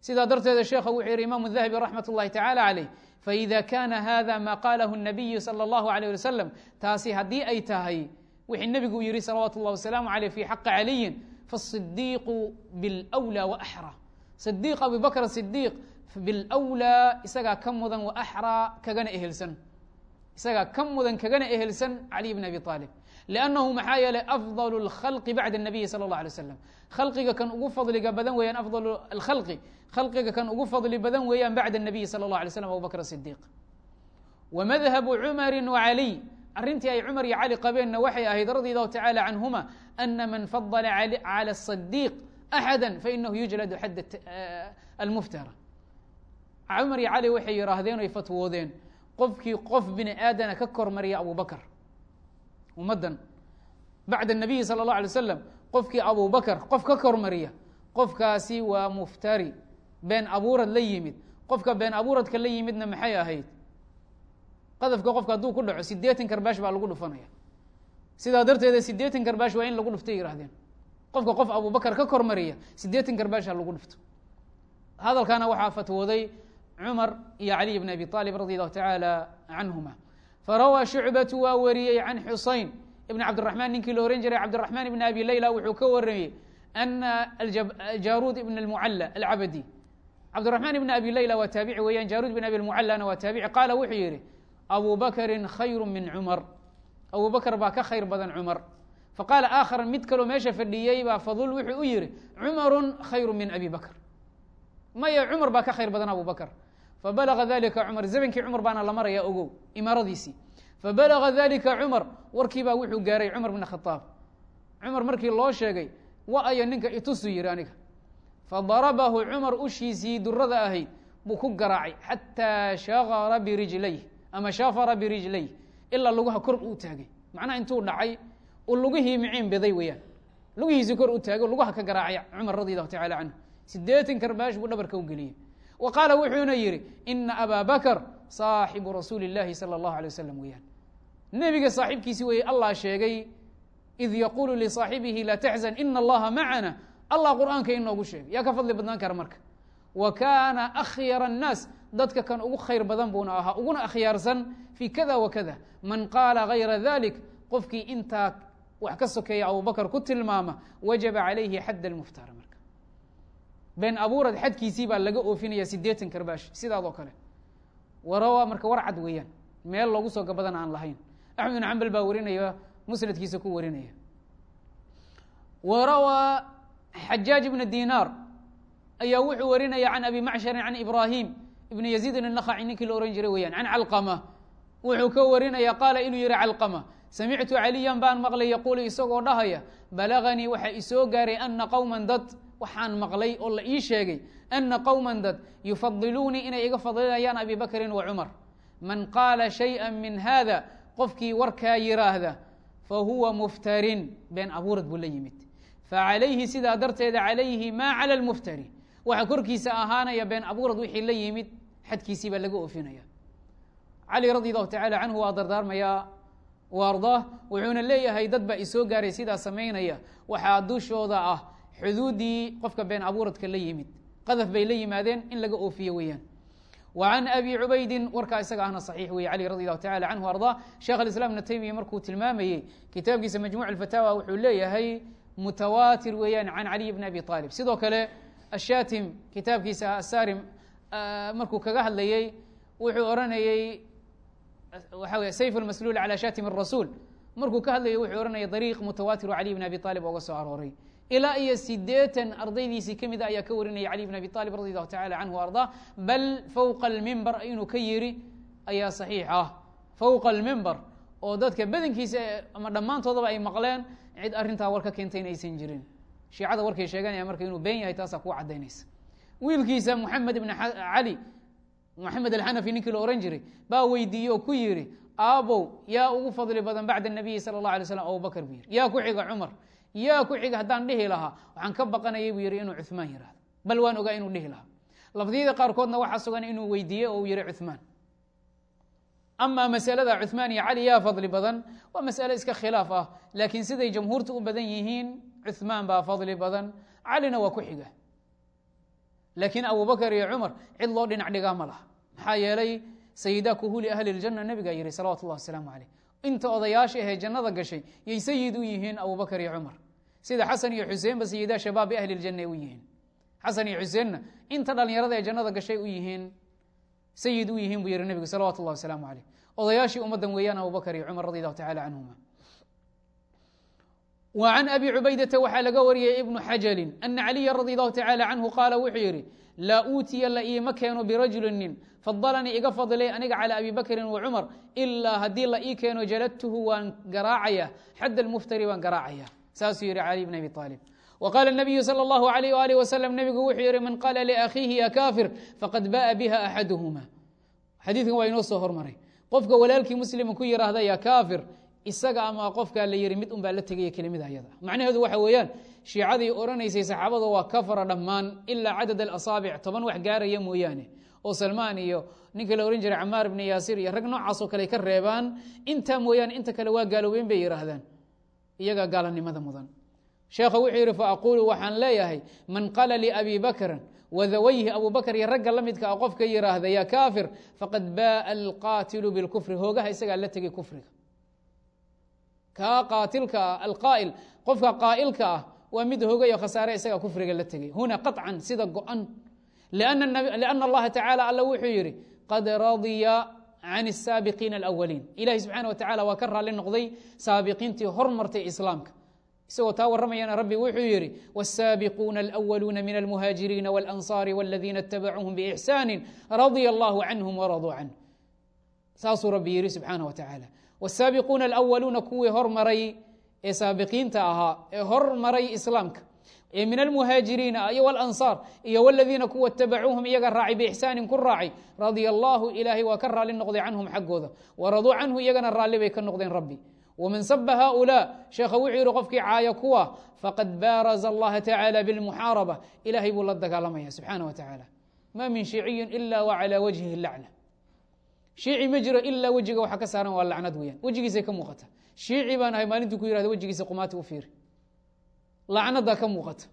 sidaa darteeda sheekha wuxuu yihi imaamu dahabi raxmat اllahi tacala calayh faida kana hada ma qalahu الnabiyu salى اllahu alayh wasalam taasi haddii ay tahay wixii nebigu yihi salawaatu اllah wasalaamu aleyh fi xaqi caliyin faالصidiiqu biاlأwlى وaxrى صidiiq abi bakr صidiiq biاlأwlى isagaa ka mudan waaxraa kagana ehelsan isagaa ka mudan kagana ehelsan caliy bn abi طaalib لأnnahu maxaa yeelay afضل الkhalqi bacda الnabiyi salى اlه alيه waslam khalqiga kan ugu fadliga badan weeyaan afضل اlkhalqi khalqiga kan ugu fadli badan weeyaan bacda الnabiyi salى اlه alay slam abu bakr صidiiq wmadhabu cumari وcaliy arrintii ay cumar iyo cali qabeenna waxay ahayd radi allahu tacala canhuma ana man fadla calى الصadiiq axada fainahu yujladu xad almuftara cumar iyo cali waxay yihaahdeen oy fatwoodeen qofkii qof bini aadana ka kormariya abu bakr ummaddan bacda الnabiyi salى اlه alay slam qofkii abu bakr qof ka kormariya qofkaasi waa muftari been abuurad la yimid qofka been abuuradka la yimidna maxay ahayd? Qadafka qofka hadduu ku dhaco sideetan karbaash baa lagu dhufanaya. Sidaa darteeda sideetan karbaash waa in lagu dhuftay yihahdeen qofka qof abubakar ka kormariya sideetan karbaash lagu dhufto. Hadalkana waxaa fatwooday cumar iyo caliy bn abi aalib radi allahu tacaala canhuma farawaa shucbatu waa wariyey can xusayn ibn cabdiraxmaan. Ninkii la ohan jiray cabdiraxmaan ibn abi layla wuxuu ka warramiyey ana jaruud ibn almucalla alcabadi cabdiraxmaan ibn abi layla waa taabici weeyaan jaruud ibn abi almucallana waa taabici qaala wuxuu yihi abu bakrin khayru min cumar. Abu bakr baa ka khayr badan cumar. Faqaala aakhara mid kaloo meesha fadhiyey baa fadul wuxuu u yihi cumaru khayru min abi bakr maya cumar baa ka khayr badan abu bakr fabalaga dalika cumar zamankii cumar baana la maraya ogow imaaradiisii. Fabalaga dalika cumar warkii baa wuxuu gaaray cumar bn khaaab cumar markii loo sheegay wa ayo ninka itusu yihi aniga fadarabahu cumar ushiisii durada ahayd buu ku garaacay xataa shagara birijlayh ama shafara birijlayh ilaa lugaha kor uu taagay macnaha intuu dhacay uu lugihii miciin biday weeyaan lugihiisii kor u taagay lugaha ka garaacay cumar radi allahu tacala canhu sideetan karbaash buu dhabarka u geliyey wa qaala wuxuuna yihi ina abaa bakr saaxibu rasuuli اllahi salى اllahu alay wasalam weeyaan nebiga saaxiibkiisi weeye allah sheegay id yaquulu lisaaxibihi laa taxzan ina allaha macana allah qur'aanka inoogu sheegay. Yaa ka fadli badnaan kara marka. Wa kaana akhyara الnaas dadka kan ugu khayr badan buuna ahaa uguna akhyaarsan fii kada wa kada man qaala gayra dalik qofkii intaa wax ka sokeeya abubakr ku tilmaama wajaba calayhi xadd almuftara marka. Been abuurad xadkiisii baa laga oofinaya sideetan karbaash sidaadoo kale. Warawa marka war cad weeyaan meel loogu soo gabadan aan lahayn. Axmed bin xambal baa warinaya musnadkiisa ku warinaya. Warawaa xajaaj ibna dinaar ayaa wuxuu warinaya can abi macsharin can ibrahim ibn yaziidin الnakhaci ninkii la ohan jiray weyaan can calqama wuxuu ka warinaya qaala inuu yihi calqama samictu caliyan baan maqlay yaquulu isagoo dhahaya balaganii waxaa isoo gaaray ana qowma dad waxaan maqlay oo la ii sheegay ana qowma dad yufadiluunii inay iga fadlinayaan abi bakrin wa cumar man qaala shayئa min hada qofkii warkaa yiraahda fahuwa muftarin been abuurad buu la yimid facalayhi sidaa darteeda calayhi maa calى اlmuftari waxaa korkiisa ahaanaya been abuurad wixii la yimid xadkiisii baa laga oofinaya cali radi allahu tacala canhu waa dardaarmayaa wa ardaah wuxuuna leeyahay dad baa isoo gaaray sidaa samaynaya waxaa dushooda ah xuduuddii qofka been abuuradka la yimid qadaf bay la yimaadeen in laga oofiyo weeyaan wa can abi cubaydin warkaa isaga ahna saxiix weye cali radi allahu tacala canhu ardaa sheekh alislam ibna taymiya markuu tilmaamayey kitaabkiisa majmuuc alfataawa wuxuu leeyahay mutawaatir weeyaan can caliy bni abi aalib sidoo kale ashatim kitaabkiisa asarim markuu kaga hadlayey wuxuu oranayey waxa wey sayf اlmasluul calى shatim الrasuul markuu ka hadlayay wuxuu ohanaya dariiq mutawaatir oo caliy bn abi aalib ooga soo arooray ilaa iyo sideetan ardaydiisii kamid a ayaa ka warinaya caliy bn abi aalib radi allahu tacala canhu ardaa bal fowqa almimbar inuu ka yiri ayaa saxiix ah fowqa almimbar oo dadka badankiisa ama dhammaantoodaba ay maqleen cid arintaa war ka in aysan jirin. Shiicada warkay sheeganaya marka inuu been yahay taasaa kugu cadaynaysa wiilkiisa moxamed ibn cali moxamed alxanafi ninkii la ohan jiray baa weydiiye oo ku yidhi aabow yaa ugu fadli badan bacda nabiyi sala la alay slam abubakr buu yiri yaa ku xiga cumar yaa ku xiga haddaan dhihi lahaa waxaan ka baqanayay buu yihi inuu cumaan yihahdo bal waan ogaa inuu dhihi lahaa. Lafdiyada qaarkoodna waxaa sugan inuu weydiiyey oo uu yihi cumaan ama masalada cumaan iyo cali yaa fadli badan waa masale iska khilaaf ah. Laakiin siday jamhuurta u badan yihiin cumaan baa fadli badan calina waa ku xiga. Laakiin abubakr iyo cumar cid loo dhinac dhigaa ma laha. Maxaa yeelay sayida kuhuli ahli اljanna nebigaa yihi salawat wasalaamu aleyh inta odayaasha ahee jannada gashay yay sayid u yihiin abubakr iyo cumar. Sida xasan iyo xuseenba sayida shabaabi ahli اljanna u yihiin. Xasan iyo xuseenna inta dhalinyarada ee jannada gashay u yihiin sayid u yihiin buu yihi nebigu salawat اllah wasalaamu aleyh odayaashii ummaddan weeyaan abubakr iyo cumar radi allahu tacala canhuma. W can abi cubaydata waxaa laga wariyey ibnu xajalin ana caliya radi allahu tacala canhu qaala wuxuu yidhi laa uutiya la iima keeno birajuli nin fadalanii iga fadlay aniga calى abi wa cumar ilaa haddii la ii keeno jaladtuhu waan garaacaya xad almuftari waan garaacaya. Saasuu yihi cali bn abi aalib w qaala الnabiyu salى اllahu alayh alih wasalam nebigu wuxuu yihi man qaala liakhiihi ya kafir faqad ba'a biha axaduhuma xadiidkan waa inoo soo hormaray qofka walaalkii muslima ku yidhaahda ya kafir isaga ama qofkaa la yihi mid un baa la tegaya kelimada ayada macnaheedu waxa weeyaan shiicadii odhanaysay saxaabada waa kafara dhammaan ilaa cadad alasaabic toban wax gaaraya mooyaane oo salmaan iyo ninka la ohan jiray camaar ibni yaasir iyo rag noocaasoo kale ka reebaan intaa mooyaane inta kale waa gaaloobeen bay yidhaahdaan iyagaa gaalanimada mudan sheekha wuxuu yidhi fa aquulu waxaan leeyahay man qala liabi bakrin wadawayhi abu bakr iyo ragga la midka a qofka yidhaahda ya kafir faqad ba'a alqaatilu bilkufri hoogaha isagaa la tegay kufriga kaa qaatilka ah alqaa'il qofka qaa'ilka ah waa mid hogayo khasaare isaga kufriga la tegay huna qaطcan sida go-an liأna اllaha tacala alla wuxuu yidhi qad radya can الsaabiqiina اlأwaliin ilahi subxaana wa tacala waa ka raali noqday saabiqiintii hormartay islaamka isagoo taa warramayana rabbi wuxuu yidhi wالsaabiquuna اlأwaluuna min almuhaajiriina wاlanصaari wاladiina اtabacuuhum bإxsaani radya اllahu canhum waraduu canh saasuu rabbi yidhi subxaana wa tacala wsaabiquuna alwaluuna kuwii hormaray ee saabiqiinta ahaa ee hormaray islaamka ee min almuhaajiriina iyo walansaar iyo waladiina kuwa tabacuuhum iyaga raacay biixsaanin ku raacay radia allaahu ilaahay waa ka raali noqday canhum xaggooda waraduu canhu iyagana raalli bay ka noqdeen rabbi waman saba haulaa sheekha wuxuu yihi qofkii caaya kuwa faqad baaraza allaha tacaala bilmuxaaraba ilahay buu la dagaalamaya subxaana wa tacaala ma min shiiciyin ila wa calى wajhihi lacna shiici ma jiro ilaa wejiga waxa ka saaran waa lacnad weyaan wejigiisay ka muuqata shiici baan ahay maalintuu ku yihahda wejigiisa qumaati u fiiri lacnada ka muuqata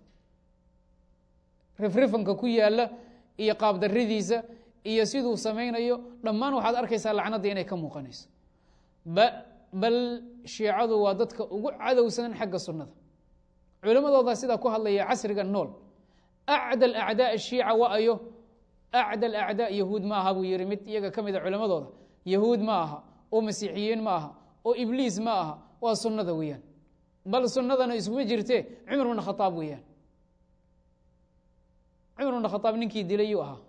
rifrifanka ku yaalla iyo qaabdaridiisa iyo siduu samaynayo dhammaan waxaad arkaysaa lacnadda inay ka muuqanayso bal shiicadu waa dadka ugu cadowsan xagga sunnada. Culimadooda sidaa ku hadlaya casriga nool acda acdaa shiica wa ayo acda acdaa yahuud ma aha buu yihi mid iyaga ka mida culimadooda. Yahuud ma aha oo masiixiyiin ma aha oo ibliis ma aha waa sunnada weeyaan. Bal sunnadana iskuma jirte cumar bna khaaab weeyaan. Cumar bna khaaab ninkii dilayuu ahaa.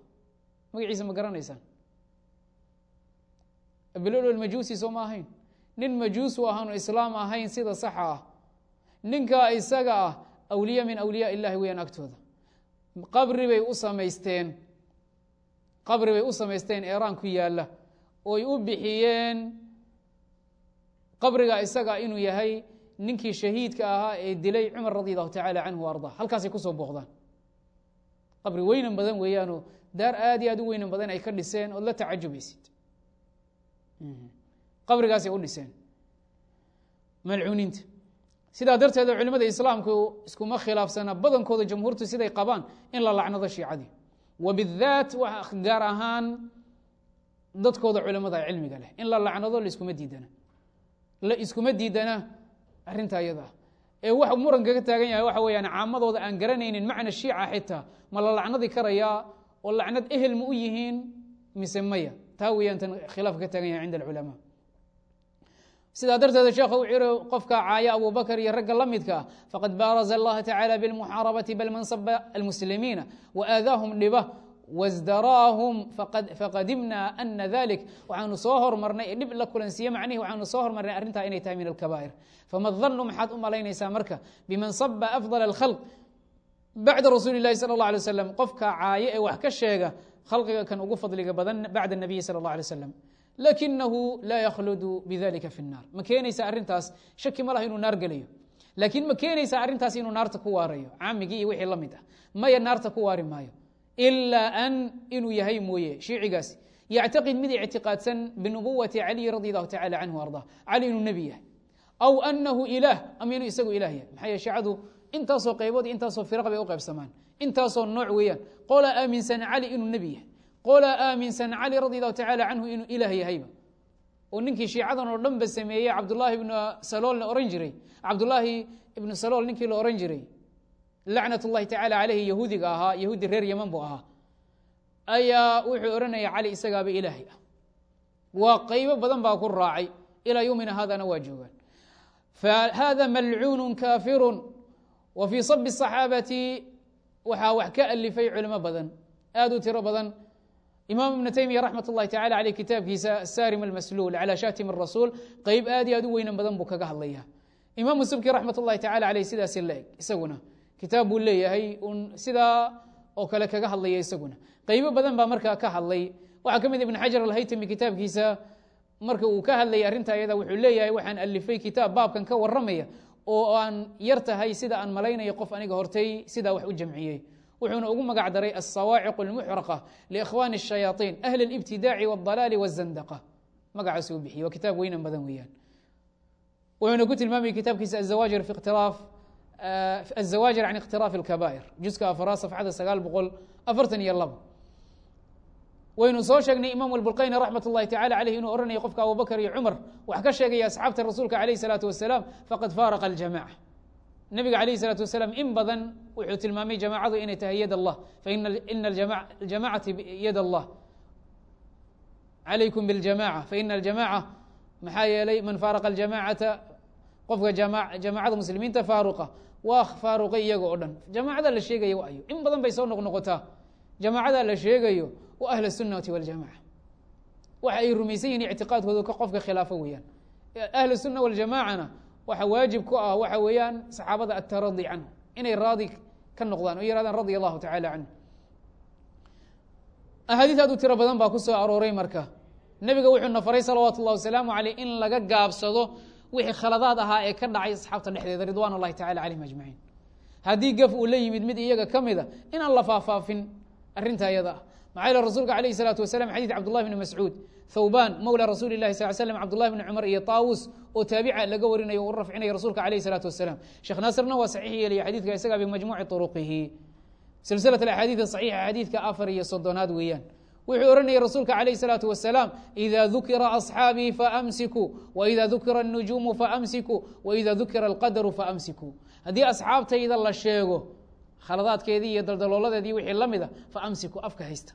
Magaciisa ma garanaysaan. Abilol majuusi soo ma ahayn nin majuusu ahaanu islaam ahayn sida saxa ah. Ninkaa isaga ah awliya min awliyaa illahi weeyaan agtooda. Qabri bay u samaysteen. Qabri bay u samaysteen eraan ku yaalla. Ooy u bixiyeen qabriga isaga inuu yahay ninkii shahiidka ahaa ee dilay cumar radi allahu tacala canhu arda. Halkaasay ku soo booqdaan. Qabri weynan badan weeyaanoo daar aad iyo aad u weynan badan ay ka dhiseen ood la tacajubaysid qabrigaasay u dhiseen. Malcuuniinta sidaa darteeda culimada islaamku iskuma khilaafsana badankooda jamhuurtu siday qabaan in la lacnado shiicadii. Wbidaat gaar ahaan dadkooda culimada cilmiga leh. In la lacnado laiskuma diidana. La iskuma diidana arinta ayada. Ee wax muranka ka taagan yahay waxa weyaan caamadooda aan garanaynin macna shiica xitaa ma la lacnadi karayaa oo lacnad ehel ma u yihiin mise maya. Taa weyaan tan khilaafka ka taagan yahay cinda alculamaa sidaa darteeda sheekh wuxuu yihi qofka caaya abu bakr iyo ragga la midka ah faqad baaraza allaha tacala bilmuxaarabati bal man saba almuslimiina waaadaahum dhiba wasdaraahum faqadimna ana dalik waxaanu soo hormarnay ee dhib la kulansiiye macnihi waxaanu soo hormarnay arrintaa inay tahay min alkabaa'ir fama danu maxaad u malaynaysaa marka biman saba afdal alkhalq bacda rasuuli اlahi salى اlه alay waslam qofka caayo ee wax ka sheega khalqiga kan ugu fadliga badan bacda الnabiyi salى اlه alay waslam lakinahu laa yakhludu bidalika fi الnaar ma keenaysa arrintaas shaki ma inuu naar gelayo laakiin ma keenaysa arrintaas inuu naarta ku waarayo caamigii iyo wixii la mid ah maya naarta ku waari maayo ilaa an inuu yahay mooye shiicigaasi yactaqid mid ictiqaadsan binubuwati caliyi radi allahu tacala canhu arda cali inuu nebi yahay aw anahu ilaah ama inuu isagu ilah yahay maxaa yee shiicadu intaasoo qaybood intaasoo firaq bay u qaybsamaan intaasoo nooc weeyaan qolaa aaminsan cali inuu nebi yahay qolaa aaminsan cali radi allahu tacala canhu inuu ilaah yahayba oo ninkii shiicadan oo dhan ba sameeyey cabdullaahi ibnu salool la ohan jiray cabdullaahi ibnu salool ninkii la ohan jiray lacnat اllahi tacala caleyhi yahuudiga ahaa yahuudi reer yeman buu ahaa ayaa wuxuu odhanaya cali isagaaba ilaahay ah waa qaybo badan baa ku raacay ilaa yowmina haadana waa joogaan fahada malcuunu kafiru wa fii sabi الصaxaabati waxaa wax ka alifay culimo badan aad u tiro badan imaam ibnu taymiya raxmat اllahi tacala aleyh kitaabkiisa asarim almasluul calى shatim الrasuul qeyb aad iyo aad u weynan badan buu kaga hadlaya imaamu subki raxmat اllahi tacala aleyh sidaasi la eg isaguna kitaab buu leeyahay un sidaa oo kale kaga hadlaya isaguna qeybo badan baa markaa ka hadlay waxaa ka mid ibn xajar alhaytami kitaabkiisa marka uu ka hadlayay arrinta ayada wuxuu leeyahay waxaan alifay kitaab baabkan ka waramaya oo aan yar tahay sida aan malaynayo qof aniga hortay sidaa wax u jamciyey wuxuuna ugu magac daray alsawaaciq اlmuxraqa liikhwani الshayaaطiin ahli اlibtidaaci wاldalaali wالzandaqa magacaas uu bixiyey waa kitaab weynan badan weeyaan wuxuuna ku tilmaamayay kitaabkiisa azawaajir fi اkhtilaaf azawaajir can ikhtiraafi اlkabaa'ir juska afaraad safxada sagaal boqol afartan iyo labo waynu soo sheegnay imaamu albulqayni raxmat اllahi tacala aleyh inuu ohanaya qofka abubakr iyo cumar wax ka sheegaya asxaabta rasuulka alayh الsalaatu wasalaam faqad faaraqa اljamaca nebiga alayh الsalaatu wasalaam in badan wuxuu tilmaamay jamaacadu inay tahay yad allah faina aljamacati yad allah calaykum biاljamaca faina aljamaca maxaa yeelay man faaraqa aljamacata qofka jamaacada muslimiinta faaruqa waa faaruqay iyaga oo dhan jamaacada la sheegaya waayo in badan bay soo noqnoqotaa jamaacada la sheegayo wa ahla الsunati waاljamaca waxa ay rumaysan yihin ictiqaadkooda qofka khilaafo weeyaan ahlu الsuna waاljamacana waxa waajib ku ah waxa weeyaan saxaabada ataradi canhu inay raadi ka noqdaan oo yihahdaan radia allahu tacala canhu axaadiis aad u tiro badan baa ku soo arooray marka nebiga wuxuuna faray salawaatu اllah wasalaamu aleyh in laga gaabsado wixii khaladaad ahaa ee ka dhacay asxaabta dhexdeeda ridwan اllahi tacala calayhim ajmaciin haddii gaf uu la yimid mid iyaga ka mida inaan la faafaafin arrinta ayada ah maxaa yele rasuulka alayh الsalaatu wasalam xadid cabdullahi bni mascuud thawban mowla rasuuli lahi sal slm cabdullahi bni cumar iyo taawus oo taabica laga warinayo u rafcinaya rasuulka alayh الsalaatu wasalaam sheekh naasirna waa saxiix yeelaya xadidka isaga bimajmuuci طuruqihi silsilat axaadiid saxiixa xadiidka afar iyo soddonaad weeyaan wuxuu ohanayay rasuulka calayh الsalaatu wasalaam ida dukira asxaabii faamsikuu waida dukira الnujuumu faamsikuu waida dukira alqadaru faamsikuu haddii asxaabtayda la sheego khaladaadkeedii iyo daldalooladeedii wixii la mida faamsiku afka haysta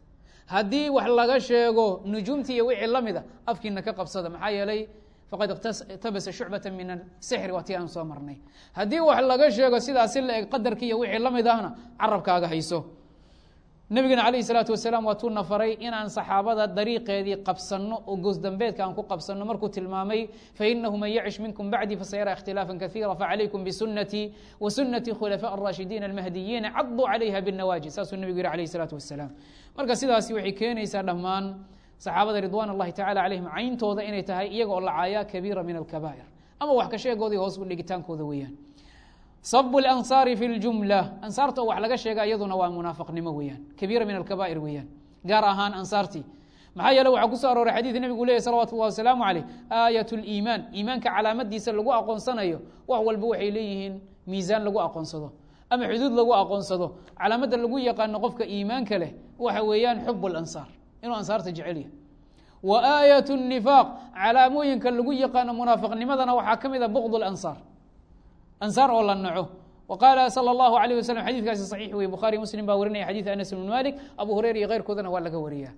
haddii wax laga sheego nujuumtii iyo wixii la mida afkiina ka qabsada. Maxaa yeelay faqad iqtabasa shucbata min asixri waa tii aan soo marnay. Haddii wax laga sheego sidaasi la eg qadarkii iyo wixii la mid ahna carabkaaga hayso nebigana calayh isalaatu wasalaam waa tuuna faray inaan saxaabada dariiqeedii qabsanno oo goosdambeedka aan ku qabsanno. Markuu tilmaamay fainahu man yacish minkum bacdii fasayara ikhtilaafa kaiira facalaykum bisunatii wa sunati khulafaa araashidiina almahdiyiina caduu calayha binawaaji saasuu nebigu yihi alayh isalaatu wasalaam. Marka sidaasi waxay keenaysaa dhammaan saxaabada ridwan اllahi tacala calayhim cayntooda inay tahay iyaga oo kabiira min alkabaa'ir. Ama wax ka sheegoodii hoos u dhigitaankooda weeyaan sabu اlansaari fi اljumla ansaarta oo wax laga sheega iyaduna waa munaafaqnimo weeyaan kabiira min alkabaa'ir weeyaan gaar ahaan ansaartii maxaa yeele waxaa ku so arooray xadiid nebigu leyahy salawatu اllahi wasalaamu caleyh aayat اliimaan iimaanka calaamadiisa lagu aqoonsanayo wax walba waxay leeyihiin miisaan lagu aqoonsado ama xuduud lagu aqoonsado calaamadda lagu yaqaano qofka iimaanka leh waxa weeyaan xub اlansaar inuu ansaarta jecel yahay wa aayat الnifaaq calaamooyinka lagu yaqaano munaafaqnimadana waxaa ka mid a bغd اlansaar ansaar oo la naco wa qaala salى اllahu alayh waslm xadidkaasi saxiix wey bukhaari muslim baa warinaya xadiid anas bn malik abu hureyra iyo keyrkoodana waa laga wariya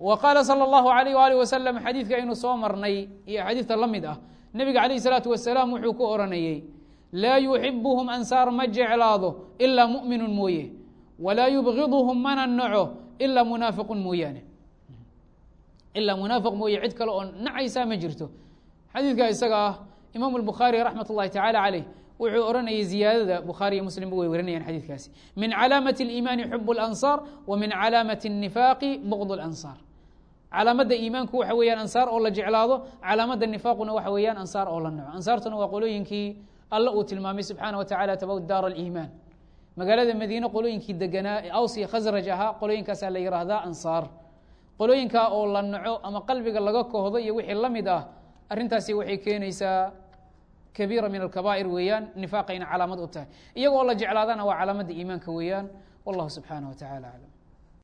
wa qaala salى اllahu alayh alih wasalam xadiidka aynu soo marnay iyo xadiidta la mid ah nebiga calayh الsalaatu wasalaam wuxuu ku oranayey laa yuxibuhum ansaar ma jeclaado ilaa mu'minu mooye walaa yubgiduhum mana naco ilaa munaafiqun mooyaane ilaa munaafiq mooye cid kale oo nacaysaa ma jirto xadiidka isaga ah imaamu الbukhaari raxmat اllahi tacala caleyh wuxuu ohanayay ziyaadada bukhaari iyo muslimba way warinayaan xadiidkaasi min calaamati اliimaani xub اlansaar wa min calaamati الnifaaqi bغd اlansaar calaamadda iimaanku waxa weeyaan ansaar oo la jeclaado calaamadda nifaaquna waxa weeyaan ansaar oo la naco ansaartuna waa qolooyinkii alla uu tilmaamay subxaana wa tacala tabaw daar aliimaan magaalada madiine qolooyinkii deganaa ee awsi khasraj ahaa qolooyinkaasaa la yihahdaa ansaar qolooyinkaa oo la naco ama qalbiga laga kohdo iyo wixii la mid ah arrintaasi waxay keenaysaa kabiira min alkabaa'ir weeyaan nifaaqayna calaamad u tahay. Iyagoo la jeclaadana waa calaamadda iimaanka weeyaan. Wallahu subxaanah wa tacala aclam